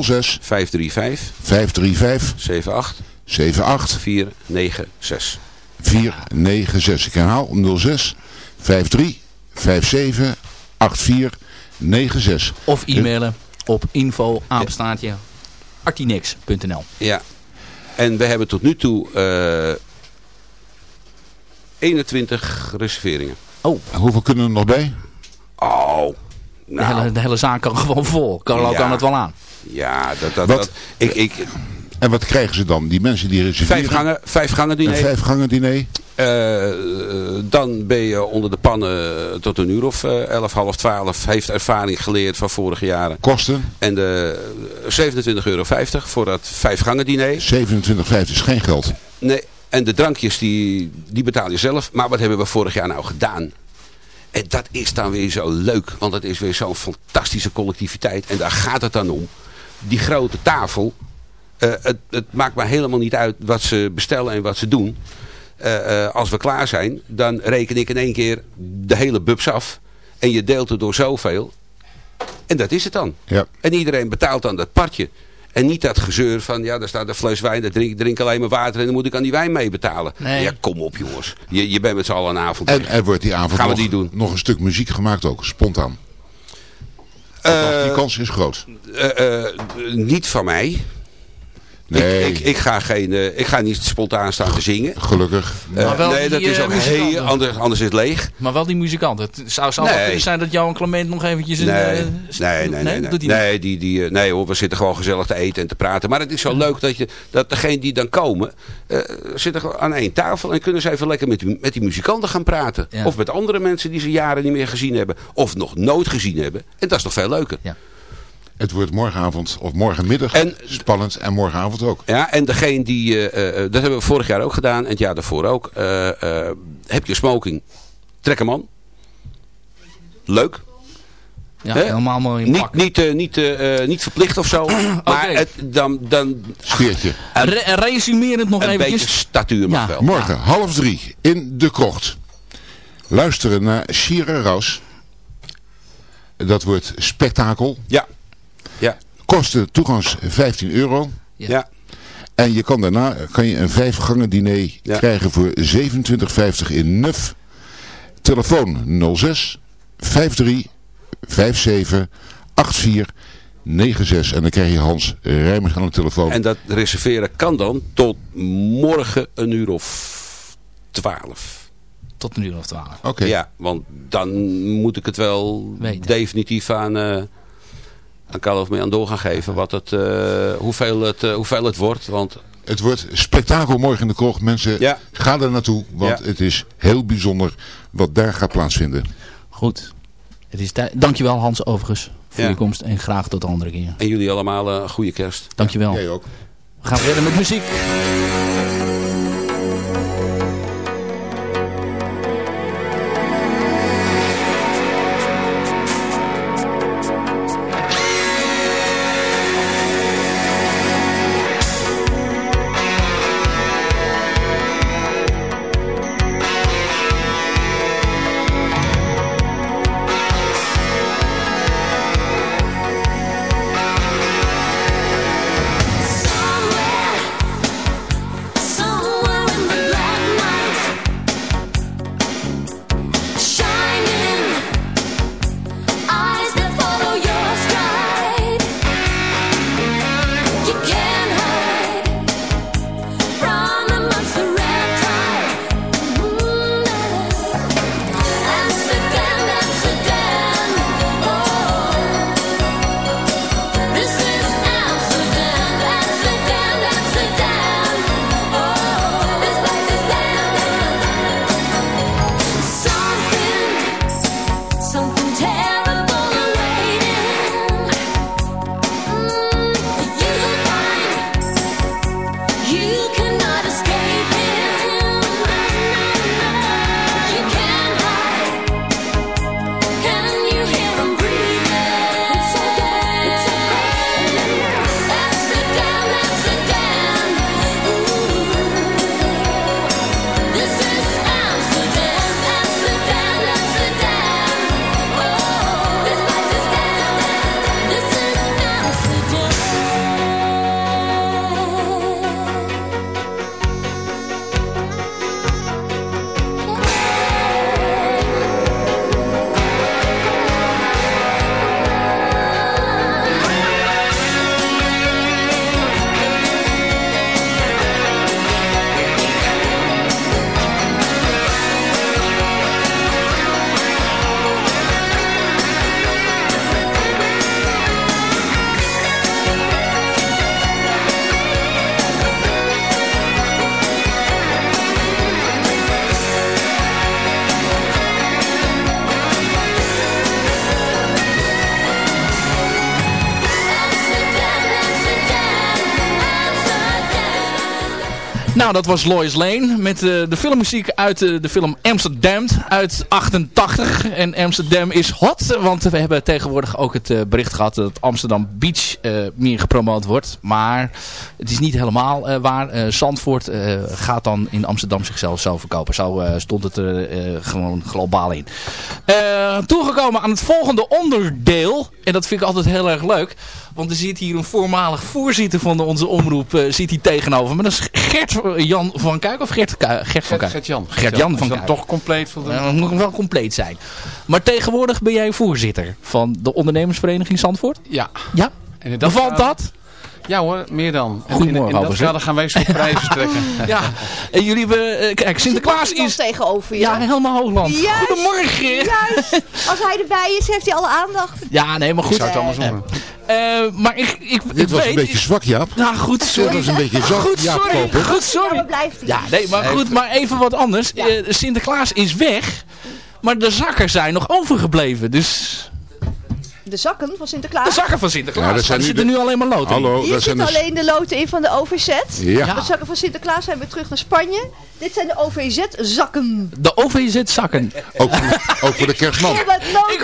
06 535 535 78 78 496. 496. Ik herhaal 06 53 57 84 96. Of e-mailen op info apenstaartje artinex.nl Ja. En we hebben tot nu toe eh 21 reserveringen. Oh, Hoeveel kunnen er nog bij? Oh. de, Nou, hele, de hele zaak kan gewoon vol. Carlo Ja. kan het wel aan. ja, dat, dat, Wat? dat, ik, ik, En wat krijgen ze dan? Die mensen die reserveren? vijf gangen, vijf gangen Een diner. vijf gangen diner? Eh, eh, dan ben je onder de pannen tot een uur of eh, 11, half 12. Heeft ervaring geleerd van vorige jaren. Kosten? En de 27,50 euro voor dat vijf gangen diner. 27,50 is geen geld. Nee, en de drankjes die, die betaal je zelf. Maar wat hebben we vorig jaar nou gedaan? En dat is dan weer zo leuk. Want het is weer zo'n fantastische collectiviteit. En daar gaat het dan om. Die grote tafel. Eh, het, het maakt me helemaal niet uit wat ze bestellen en wat ze doen. Eh, eh, als we klaar zijn, dan reken ik in één keer de hele bubs af. En je deelt het door zoveel. En dat is het dan. Ja. En iedereen betaalt dan dat partje. En niet dat gezeur van, ja, daar staat een fles wijn, daar drink, drink alleen maar water en dan moet ik aan die wijn mee betalen. Nee. Ja, kom op jongens. Je, je bent met z'n allen een avond En er wordt die avond Gaan we nog, die doen? nog een stuk muziek gemaakt ook, spontaan. Eh, die kans is groot. eh, eh, niet van mij. Nee, Ik, ik, ik, ga geen, eh, ik ga niet spontaan staan te zingen. gelukkig. Eh, Maar wel nee, die, dat is eh, ook muzikanten. heel, anders, anders is het leeg. Maar wel die muzikant. Het zou, zou wel Nee. kunnen zijn dat Johan Clement nog eventjes... een, Nee, eh, nee, nee, nee. nee, die, die, eh, nee hoor, we zitten gewoon gezellig te eten en te praten. Maar het is zo leuk dat, je, dat degene die dan komen, eh, zitten gewoon aan één tafel en kunnen ze even lekker met, die- met die muzikanten gaan praten. Ja. Of met andere mensen die ze jaren niet meer gezien hebben. Of nog nooit gezien hebben. En dat is nog veel leuker. Ja. Het wordt morgenavond of morgenmiddag En- spannend en morgenavond ook. Ja, en degene die, eh, eh, dat hebben we vorig jaar ook gedaan en het jaar daarvoor ook. Eh, eh, heb je smoking, trek hem aan. Leuk. Ja, helemaal mooi in Niet, pak. niet, eh, niet, eh, eh, niet verplicht of zo. Maar het, dan, dan Sfeertje. Re resumerend nog een eventjes. beetje statuur mag Ja. wel. Morgen half drie in de krocht. Luisteren naar Shira Raus. Dat wordt spektakel. Ja. Ja. Kosten toegangs 15 euro. Ja. Ja. En je kan daarna kan je een vijf gangen diner Ja. krijgen voor 27,50 in Nuf. Telefoon 06 53 57 84 96. En dan krijg je Hans Rijmers aan de telefoon. En dat reserveren kan dan tot morgen een uur of twaalf. Tot een uur of twaalf. Oké. Ja, want dan moet ik het wel Weten. definitief aan, eh aan Carlo of mee aan door gaan geven. Wat het, eh, hoeveel, het, eh, hoeveel het wordt. Want Het wordt spektakel morgen in de krocht. Mensen, Ja. ga er naartoe. Want Ja. het is heel bijzonder wat daar gaat plaatsvinden. Goed. Het is. Dankjewel Hans overigens voor Ja. je komst en graag tot de andere keer. En jullie allemaal een goede kerst. Dankjewel. Jij ook. We gaan verder met muziek. Nou, dat was Lois Lane met eh, de filmmuziek uit eh, de film Amsterdam uit 88. En Amsterdam is hot, want we hebben tegenwoordig ook het eh, bericht gehad dat Amsterdam Beach meer gepromoot wordt. Maar het is niet helemaal waar. Zandvoort gaat dan in Amsterdam zichzelf zo verkopen. Zo stond het er gewoon globaal in. Toegekomen aan het volgende onderdeel. En dat vind ik altijd heel erg leuk. Want er zit hier een voormalig voorzitter van onze omroep zit hier tegenover. Maar dat is Gert-Jan van Kuik of Gert, Gert van Kuik? Gert-Jan. Gert-Jan van dat Kuik. toch compleet dat moet wel compleet zijn. Maar tegenwoordig ben jij voorzitter van de ondernemersvereniging Zandvoort? Ja. Ja? En in Bevalt dat? Ja hoor, meer dan. En Goedemorgen, in, in dat kader gaan wij zo'n prijzen trekken. Ja. En jullie hebben... eh, kijk, Sinterklaas is... tegenover je. Ja, helemaal Hoogland. Juist, Goedemorgen. Juist. Als hij erbij is, heeft hij alle aandacht. Ja, nee, maar goed. zou het andersom doen. Eh, maar ik, ik, Dit ik was weet... een beetje zwak, Jaap. Nou, goed, sorry. Dit was een beetje zwak, Goed, Jaap sorry. Koper. Goed, sorry. Ja, blijft hij. Ja, nee, maar goed, maar even wat anders. Eh, Sinterklaas is weg, maar de zakken zijn nog overgebleven. Dus De zakken van Sinterklaas. de zakken van Sinterklaas, Ja, dat zijn er nu zitten de- nu alleen maar loten in. Hallo, Hier dat zijn zitten dus... alleen de loten in van de OVZ. Ja. De zakken van Sinterklaas zijn weer terug naar Spanje. Dit zijn de OVZ-zakken. De OVZ-zakken. Ook, ook voor de kerstman. Ik hoor hem en lachen,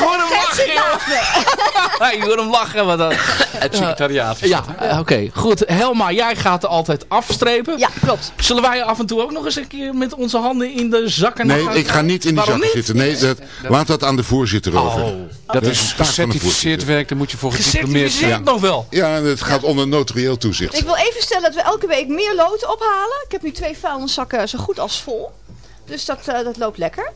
ik hoor hem lachen. Wat dan. Het secretariaat. Ja, eh, oké. Goed, Helma, jij gaat er altijd afstrepen. Ja, klopt. Zullen wij af en toe ook nog eens een keer met onze handen in de zakken Nee, gaan- ik ga niet in die Waarom zakken niet? zitten. Nee, dat, laat dat aan de voorzitter over. Oh, Dat is is een voorzitter. werk, daar moet je voor gediplomeerd zijn. Gecertificeerd nog wel. Ja, het gaat onder notarieel toezicht. Ik wil even stellen dat we elke week meer loten ophalen. Ik heb nu twee vuilniszakken zo goed als vol. Dus dat, eh, dat loopt lekker.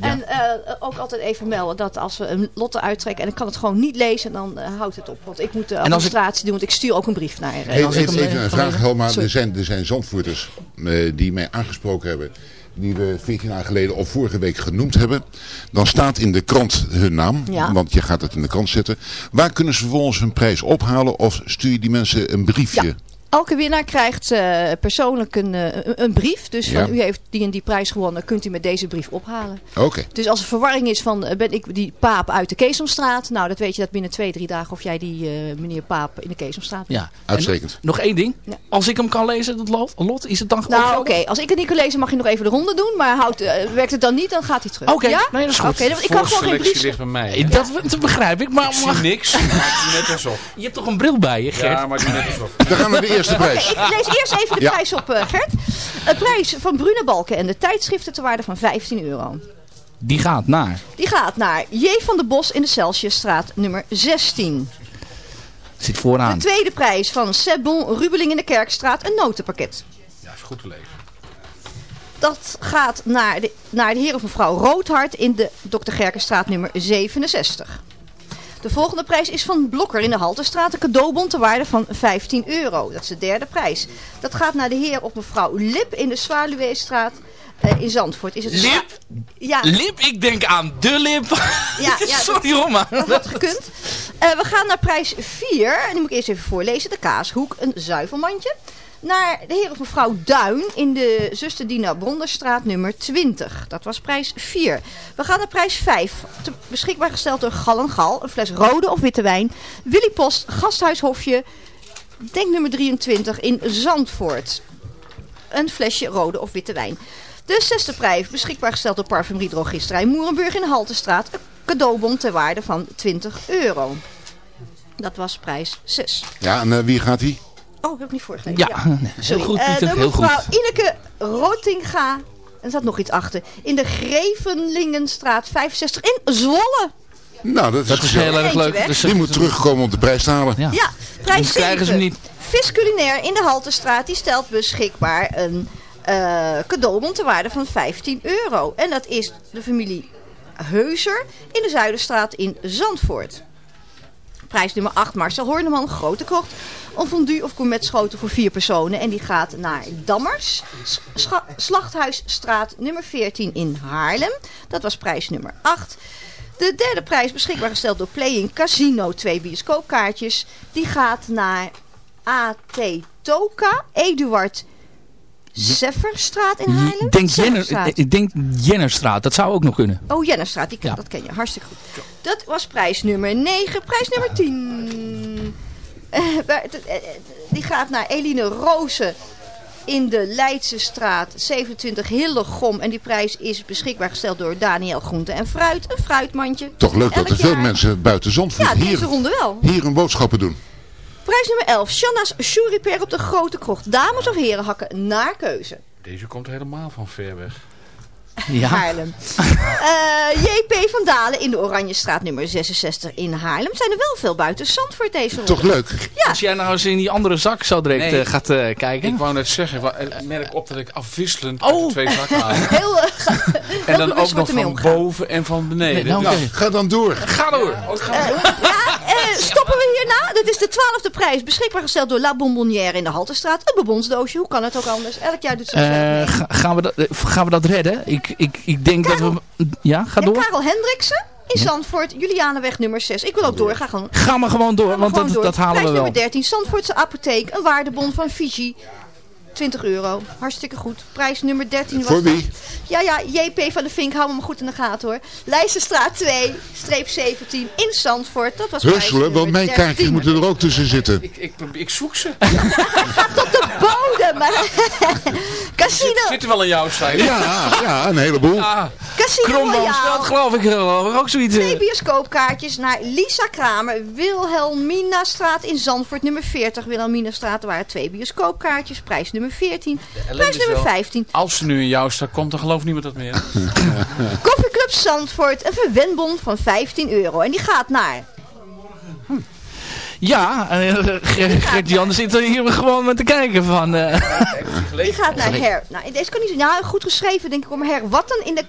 En eh, ook altijd even melden dat als we een lot eruit trekken en ik kan het gewoon niet lezen, dan eh, houdt het op. Want ik moet de ik- administratie doen, want ik stuur ook een brief naar. Hey, als ik even, hem, even een vraag? Helma. Er zijn, er zijn zandvoerders eh, die mij aangesproken hebben. Die we 14 jaar geleden of vorige week genoemd hebben. Dan staat in de krant hun naam. Ja. Want je gaat het in de krant zetten. Waar kunnen ze vervolgens hun prijs ophalen? Of stuur je die mensen een briefje? Ja. Elke winnaar krijgt eh, persoonlijk een, eh, een, een brief. Dus van u heeft die en die prijs gewonnen, kunt u met deze brief ophalen. Oké. Dus als er verwarring is van, eh, ben ik die paap uit de Keesomstraat? Nou, dat weet je dat binnen twee, drie dagen of jij die eh, meneer paap in de Keesomstraat bent. Ja. Uitstekend. Nog één ding. Als ik hem kan lezen, dat lot, lot is het dan gewoon Nou, oké. Als ik het niet kan lezen, mag je nog even de ronde doen. Maar houdt, werkt het dan niet, dan gaat hij terug. Oké, ja? nee, dat is goed. Oké, ik kan gewoon geen brief ligt bij mij. Dat, dat begrijp ik, maar... Ik zie maar- niks, net alsof. Je hebt toch een bril bij je, Gert? Ja, maar het is net alsof. Dan gaan we de prijs. ik lees eerst even de Ja. prijs op, eh, Gert. Een prijs van Brune Balken en de tijdschriften ter waarde van 15 euro. Die gaat naar... Die gaat naar J. van der Bos in de Celsiusstraat nummer 16. Zit vooraan. De tweede prijs van Sebon Rubeling in de Kerkstraat, een notenpakket. Ja, is goed te lezen. Dat gaat naar de, naar de heer of mevrouw Roodhart in de Dr. Gerkenstraat nummer 67. De volgende prijs is van Blokker in de Haltestraat. Een cadeaubon ter waarde van 15 euro. Dat is de derde prijs. Dat gaat naar de heer of mevrouw Lip in de Zwaluweestraat eh, in Zandvoort. Is het Lip? Ja. Lip? Ik denk aan de lip. Ja, ja, Sorry hoor. Dat had gekund. Eh, we gaan naar prijs 4. En die moet ik eerst even voorlezen. De kaashoek, een zuivelmandje. Naar de heer of mevrouw Duin in de Zuster Dina Bronderstraat nummer 20. Dat was prijs 4. We gaan naar prijs 5. Te- beschikbaar gesteld door Gal en Gal. Een fles rode of witte wijn. Willy Post, Gasthuishofje. Denk nummer 23 in Zandvoort. Een flesje rode of witte wijn. De zesde prijs beschikbaar gesteld door Parfumerie Drogisterij Moerenburg in Haltestraat. Een cadeaubon ter waarde van 20 euro. Dat was prijs 6. Ja, en eh, wie gaat die? Oh, heb ik niet voorgelezen. Ja, nee, heel goed, Eh, de heel goed. mevrouw Ineke Rotinga. Er staat nog iets achter. In de Grevenlingenstraat 65 in Zwolle. Nou, dat is, Dat is heel erg leuk. Dus, Die moet terugkomen om de prijs te halen. Ja. Ja, prijs krijgen ze hem 7. niet. Vis Culinair in de Haltestraat. Die stelt beschikbaar een eh cadeaubon ter waarde van 15 euro. En dat is de familie Heuser in de Zuiderstraat in Zandvoort. Prijs nummer 8, Marcel Horneman, Grote Kocht. Een fondue of gourmetschotel voor vier personen. En die gaat naar Dammers, Slachthuisstraat nummer 14 in Haarlem. Dat was prijs nummer 8. De derde prijs beschikbaar gesteld door Playing Casino. Twee bioscoopkaartjes. Die gaat naar A.T. Toka, Eduard Sefferstraat in Haarlem. Ik denk, Jenner, ik denk Jennerstraat, dat zou ook nog kunnen. Oh, Jennerstraat, die ken, Ja. dat ken je. Hartstikke goed. Dat was prijs nummer 9. Prijs nummer 10. Eh, eh, eh, die gaat naar Eline Rozen in de Leidse straat 27 Hillegom. En die prijs is beschikbaar gesteld door Daniel Groente en Fruit. Een fruitmandje. Toch leuk dat er veel mensen buiten Zandvoort Ja, deze hier, ronde wel. hier hun boodschappen doen. Prijs nummer 11. Shanna's Shuriper op de Grote Krocht. Dames of heren hakken naar keuze. Deze komt helemaal van ver weg. Ja. Haarlem. Eh, JP van Dalen in de Oranjestraat nummer 66 in Haarlem. Zijn er wel veel buiten Zandvoort deze ronde. Toch leuk. Ja. Als jij nou eens in die andere zak zo direct Nee. eh, gaat eh, kijken. Ik wou net zeggen, eh, merk op dat ik afwisselend Oh. de twee zakken haal. Heel, En dan ook nog van boven en van beneden. Nee, nou, Nou, oké. ga dan door. Ga door. Ja, eh, stoppen we hierna? Dit is de twaalfde prijs. Beschikbaar gesteld door La Bonbonnière in de Haltestraat. Een bonbonsdoosje. Hoe kan het ook anders? Elk jaar doet ze uh, ga- gaan, we dat, gaan we dat redden? Ik, ik, ik denk dat we... Ja, ga door. Karel Hendriksen in Zandvoort. Julianenweg nummer 6. Ik wil ook door. Ga gewoon. Ga maar gewoon door, want gewoon dat, door. dat halen Prijs we wel. nummer 13. Zandvoortse apotheek. Een waardebon van Fiji. 20 euro. Hartstikke goed. Prijs nummer 13 was Voor wie? Ja, ja, JP van de Vink, hou me maar goed in de gaten hoor. Leijzenstraat 2, streep 17 in Zandvoort. Dat was prijs Husselen, want mijn 13. kaartjes moeten er ook tussen zitten. Ik, ik, ik zoek ze. Tot de bodem. maar- Casino, Zit er wel in jouw site? Ja, ja, een heleboel. Ah, Casino Kromboomsveld Royale. geloof ik geloof ik ook zoiets. Twee eh. bioscoopkaartjes naar Lisa Kramer, Wilhelmina straat in Zandvoort, nummer 40. Wilhelmina straat, er waren twee bioscoopkaartjes. Prijs nummer 14. Prijs is nummer wel- 15. als ze nu in jouw staat komt, dan gelooft niemand dat meer. Koffieclub Zandvoort, een verwenbon van 15 euro. En die gaat naar... Ja, eh, Ger- Gert-Jan zit er hier gewoon met te kijken van... eh. Die gaat naar Her... Nou, deze kan niet zo... Nou, goed geschreven denk ik om Herwatten in de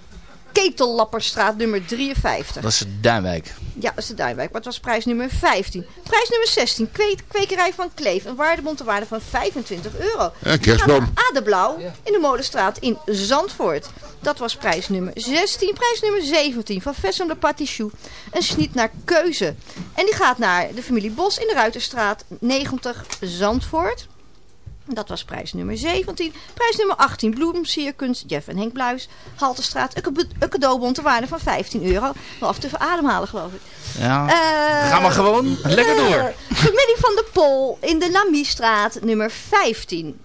Ketellapperstraat nummer 53. Dat is Duinwijk. Ja, dat is de Duinwijk. Wat was prijs nummer 15? Prijs nummer 16. Kwe kwekerij van Kleef. Een waardebond ter waarde van 25 euro. Een kerstboom. Adeblauw in de Molenstraat in Zandvoort. Dat was prijs nummer 16. Prijs nummer 17 van Vessem de Patichou. Een sniet naar keuze. En die gaat naar de familie Bos in de Ruiterstraat 90 Zandvoort. Dat was prijs nummer 17. Prijs nummer 18, bloemsierkunst, Jeff en Henk Bluis. Haltestraat, een cade- een cadeaubon ter waarde van 15 euro. Wel af te ademhalen geloof ik. Ja. Eh, Ga maar gewoon lekker door. eh, familie van de Pol in de Lamiestraat, nummer 15.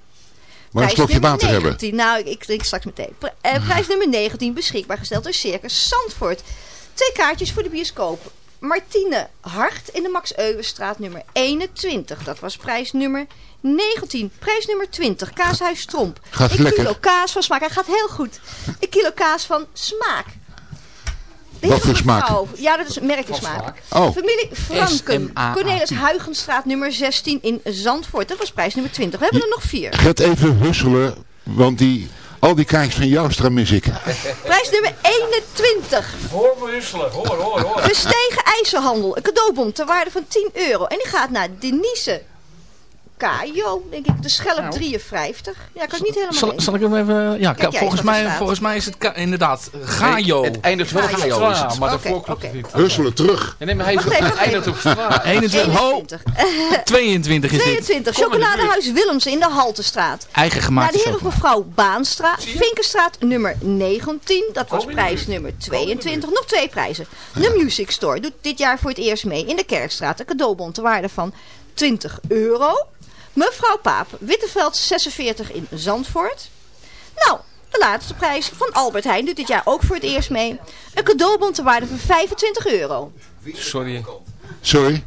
Maar een slokje water hebben. 19. Nou, ik, ik drink straks meteen. Pri- eh, prijs nummer 19 beschikbaar gesteld door Circus Zandvoort. Twee kaartjes voor de bioscoop. Martine Hart in de Max Euwenstraat nummer 21. Dat was prijs nummer 19. Prijs nummer 20. Kaashuis Tromp. Gaat een lekker. kilo kaas van smaak. Hij gaat heel goed. Een kilo kaas van smaak. Wat voor smaak? Ja, dat is een merkensmaak. Oh. Familie Franken. Cornelis Huigenstraat nummer 16 in Zandvoort. Dat was prijs nummer 20. We hebben er nog vier. Gaat even husselen, want die, al die kaartjes van Joustra mis ik. Prijs nummer 21. Hoor me husselen. Hoor, hoor, hoor. Verstegen IJzerhandel. Een cadeaubon ter waarde van 10 euro. En die gaat naar Denise Kajo, denk ik. De schelp 53. Ja, ik kan het niet helemaal Zal, zal ik hem even... Ja, Kijk volgens, mij, volgens mij is het inderdaad Gaio. Het eindigt wel is het. maar Oké, daarvoor klopt het niet. Husselen terug. Ja, nee, maar hij is even, het eindigt op Stra. 21, ho, 21. 22 is dit. 22. Chocoladehuis Willems in de Haltestraat. Eigen Naar gemaakte de heer of mevrouw Baanstra. Vinkenstraat nummer 19. Dat was prijs nummer 22. Nog twee prijzen. De Music Store doet dit jaar voor het eerst mee in de Kerkstraat. Een cadeaubon ter waarde van 20 euro. Mevrouw Paap, Witteveld 46 in Zandvoort. Nou, de laatste prijs van Albert Heijn doet dit jaar ook voor het eerst mee. Een cadeaubon ter waarde van 25 euro. Sorry. Sorry.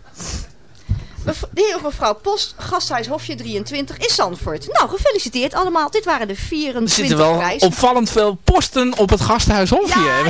De heer of mevrouw Post, gasthuis Hofje 23 in Zandvoort. Nou, gefeliciteerd allemaal. Dit waren de Er 24 zitten wel prijzen. opvallend veel posten op het gasthuis Hofje. Ja,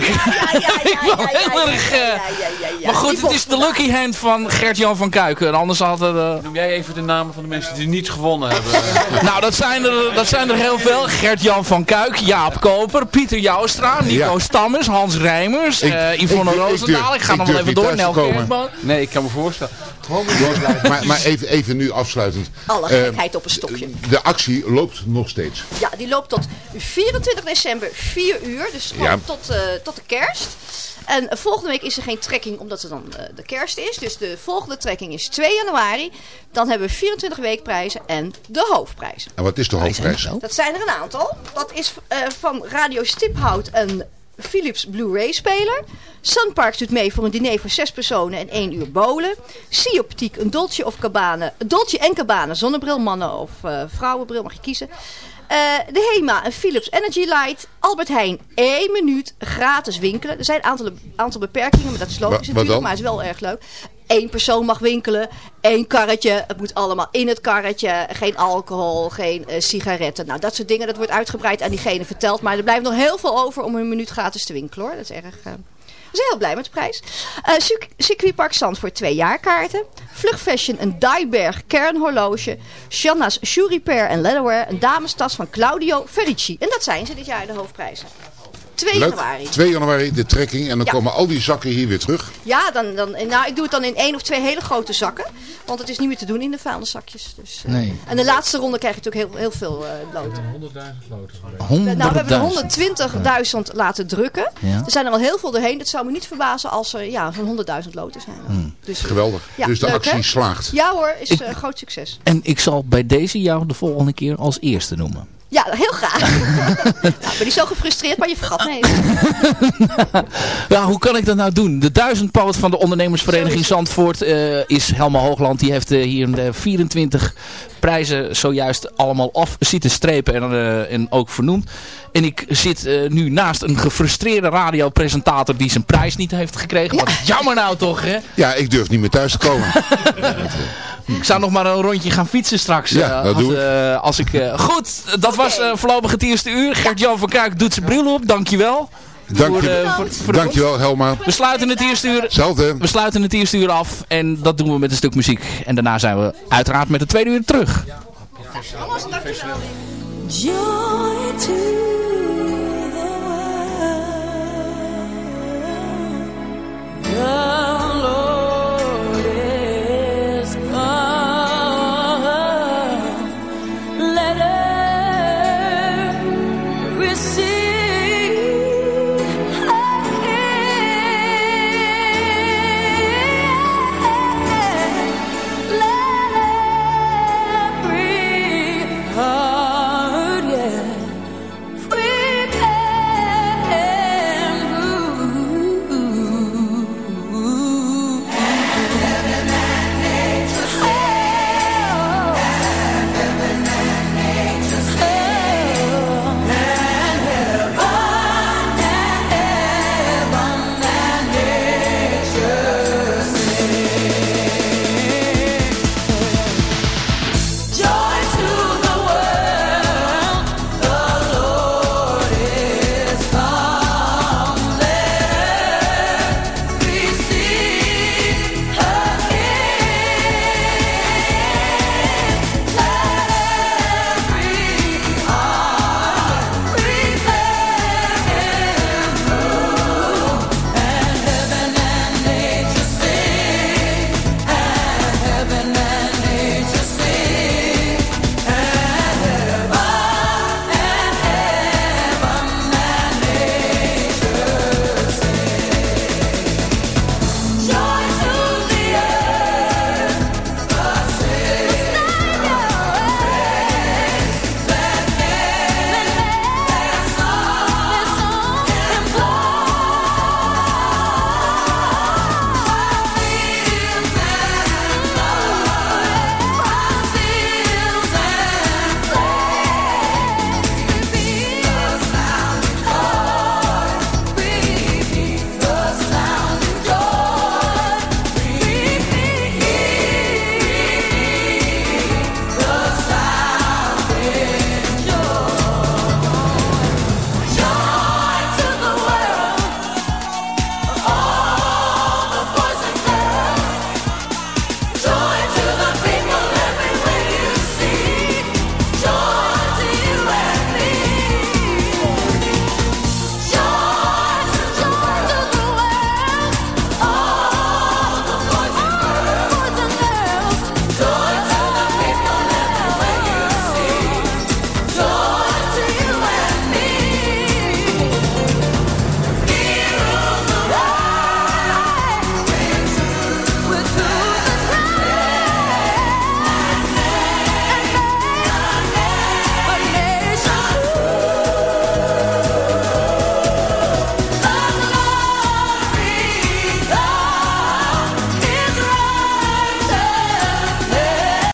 ja, ja, heel erg, eh. Maar goed, Die het is de lucky hand van Gert-Jan van Kuiken. Anders had het... eh, Noem jij even de namen van de mensen die niet gewonnen hebben. Nou, dat zijn, er, dat zijn er heel veel. Gert-Jan van Kuik, Jaap Koper, Pieter Joustra, Nico Ja. Stammers, Hans Rijmers, Ik- eh, ik Yvonne ik Roosendaal. Ik ga nog wel even door. Nel. Nee, ik kan me voorstellen. Maar, maar even, even nu afsluitend. Alle Eh, gekheid op een stokje. De actie loopt nog steeds. Ja, die loopt tot 24 december 4 uur. Dus gewoon Ja. tot, eh, tot de kerst. En volgende week is er geen trekking omdat het dan eh, de kerst is. Dus de volgende trekking is 2 januari. Dan hebben we 24 weekprijzen en de hoofdprijzen. En wat is de hoofdprijs? Dat zijn er een aantal. Dat is eh, van Radio Stiphout een Philips Blu-ray speler. Sunparks doet mee voor een diner voor zes personen en één uur bowlen. Sioptiek, een Dolce of Cabane, Dolce en Cabane zonnebril, mannen of eh, vrouwenbril mag je kiezen. Eh, de HEMA, een Philips Energy Light. Albert Heijn, één minuut gratis winkelen. Er zijn een aantal, aantal beperkingen, maar dat is logisch Wa- natuurlijk, dan? maar het is wel erg leuk. Eén persoon mag winkelen, één karretje. Het moet allemaal in het karretje. Geen alcohol, geen eh, sigaretten. Nou, dat soort dingen, dat wordt uitgebreid aan diegene verteld. Maar er blijft nog heel veel over om een minuut gratis te winkelen hoor. Dat is erg... eh, we zijn heel blij met de prijs. Cir- Circuitpark Zandvoort twee jaarkaarten. Vlugfashion een Daiberg kernhorloge. Shanna's Shoe Repair en Leatherware. Een damestas van Claudio Ferici. En dat zijn ze dit jaar de hoofdprijzen. 2 Leuk. januari. 2 januari de trekking en dan Ja. komen al die zakken hier weer terug. Ja, dan, dan, nou, ik doe het dan in één of twee hele grote zakken. Want het is niet meer te doen in de vuilniszakjes. Dus, eh. Nee. En de laatste ronde krijg je natuurlijk heel, heel veel eh loten. 100.000 sloten. Nou, we hebben er 100.000. 120.000 laten drukken. Ja. Er zijn er al heel veel doorheen. Het zou me niet verbazen als er ja, zo'n 100.000 loten zijn. Hmm. Dus, Geweldig. Ja, dus de leuk, actie hè? slaagt. Ja hoor, is Ik- een groot succes. En ik zal bij deze jou de volgende keer als eerste noemen. Ja, heel graag. nou, ik ben niet zo gefrustreerd, maar je vergat me even. Ja, hoe kan ik dat nou doen? De duizendpoot van de ondernemersvereniging Zandvoort eh, is Helma Hoogland. Die heeft eh, hier de 24 prijzen zojuist allemaal af zitten strepen en, eh, en ook vernoemd. En ik zit eh, nu naast een gefrustreerde radiopresentator die zijn prijs niet heeft gekregen. Wat jammer nou toch, hè? Ja, ik durf niet meer thuis te komen. Ik zou nog maar een rondje gaan fietsen straks. Ja, eh, dat als, doe ik. eh, als ik eh, goed, dat was was eh, voorlopig het eerste uur. Gert-Jan van Kuik doet zijn bril op. Dankjewel. Eh, Dankjewel Helma. We sluiten het eerste uur. We sluiten het eerste uur af en dat doen we met een stuk muziek. En daarna zijn we uiteraard met het tweede uur terug. Ja, professional. Joy to the world.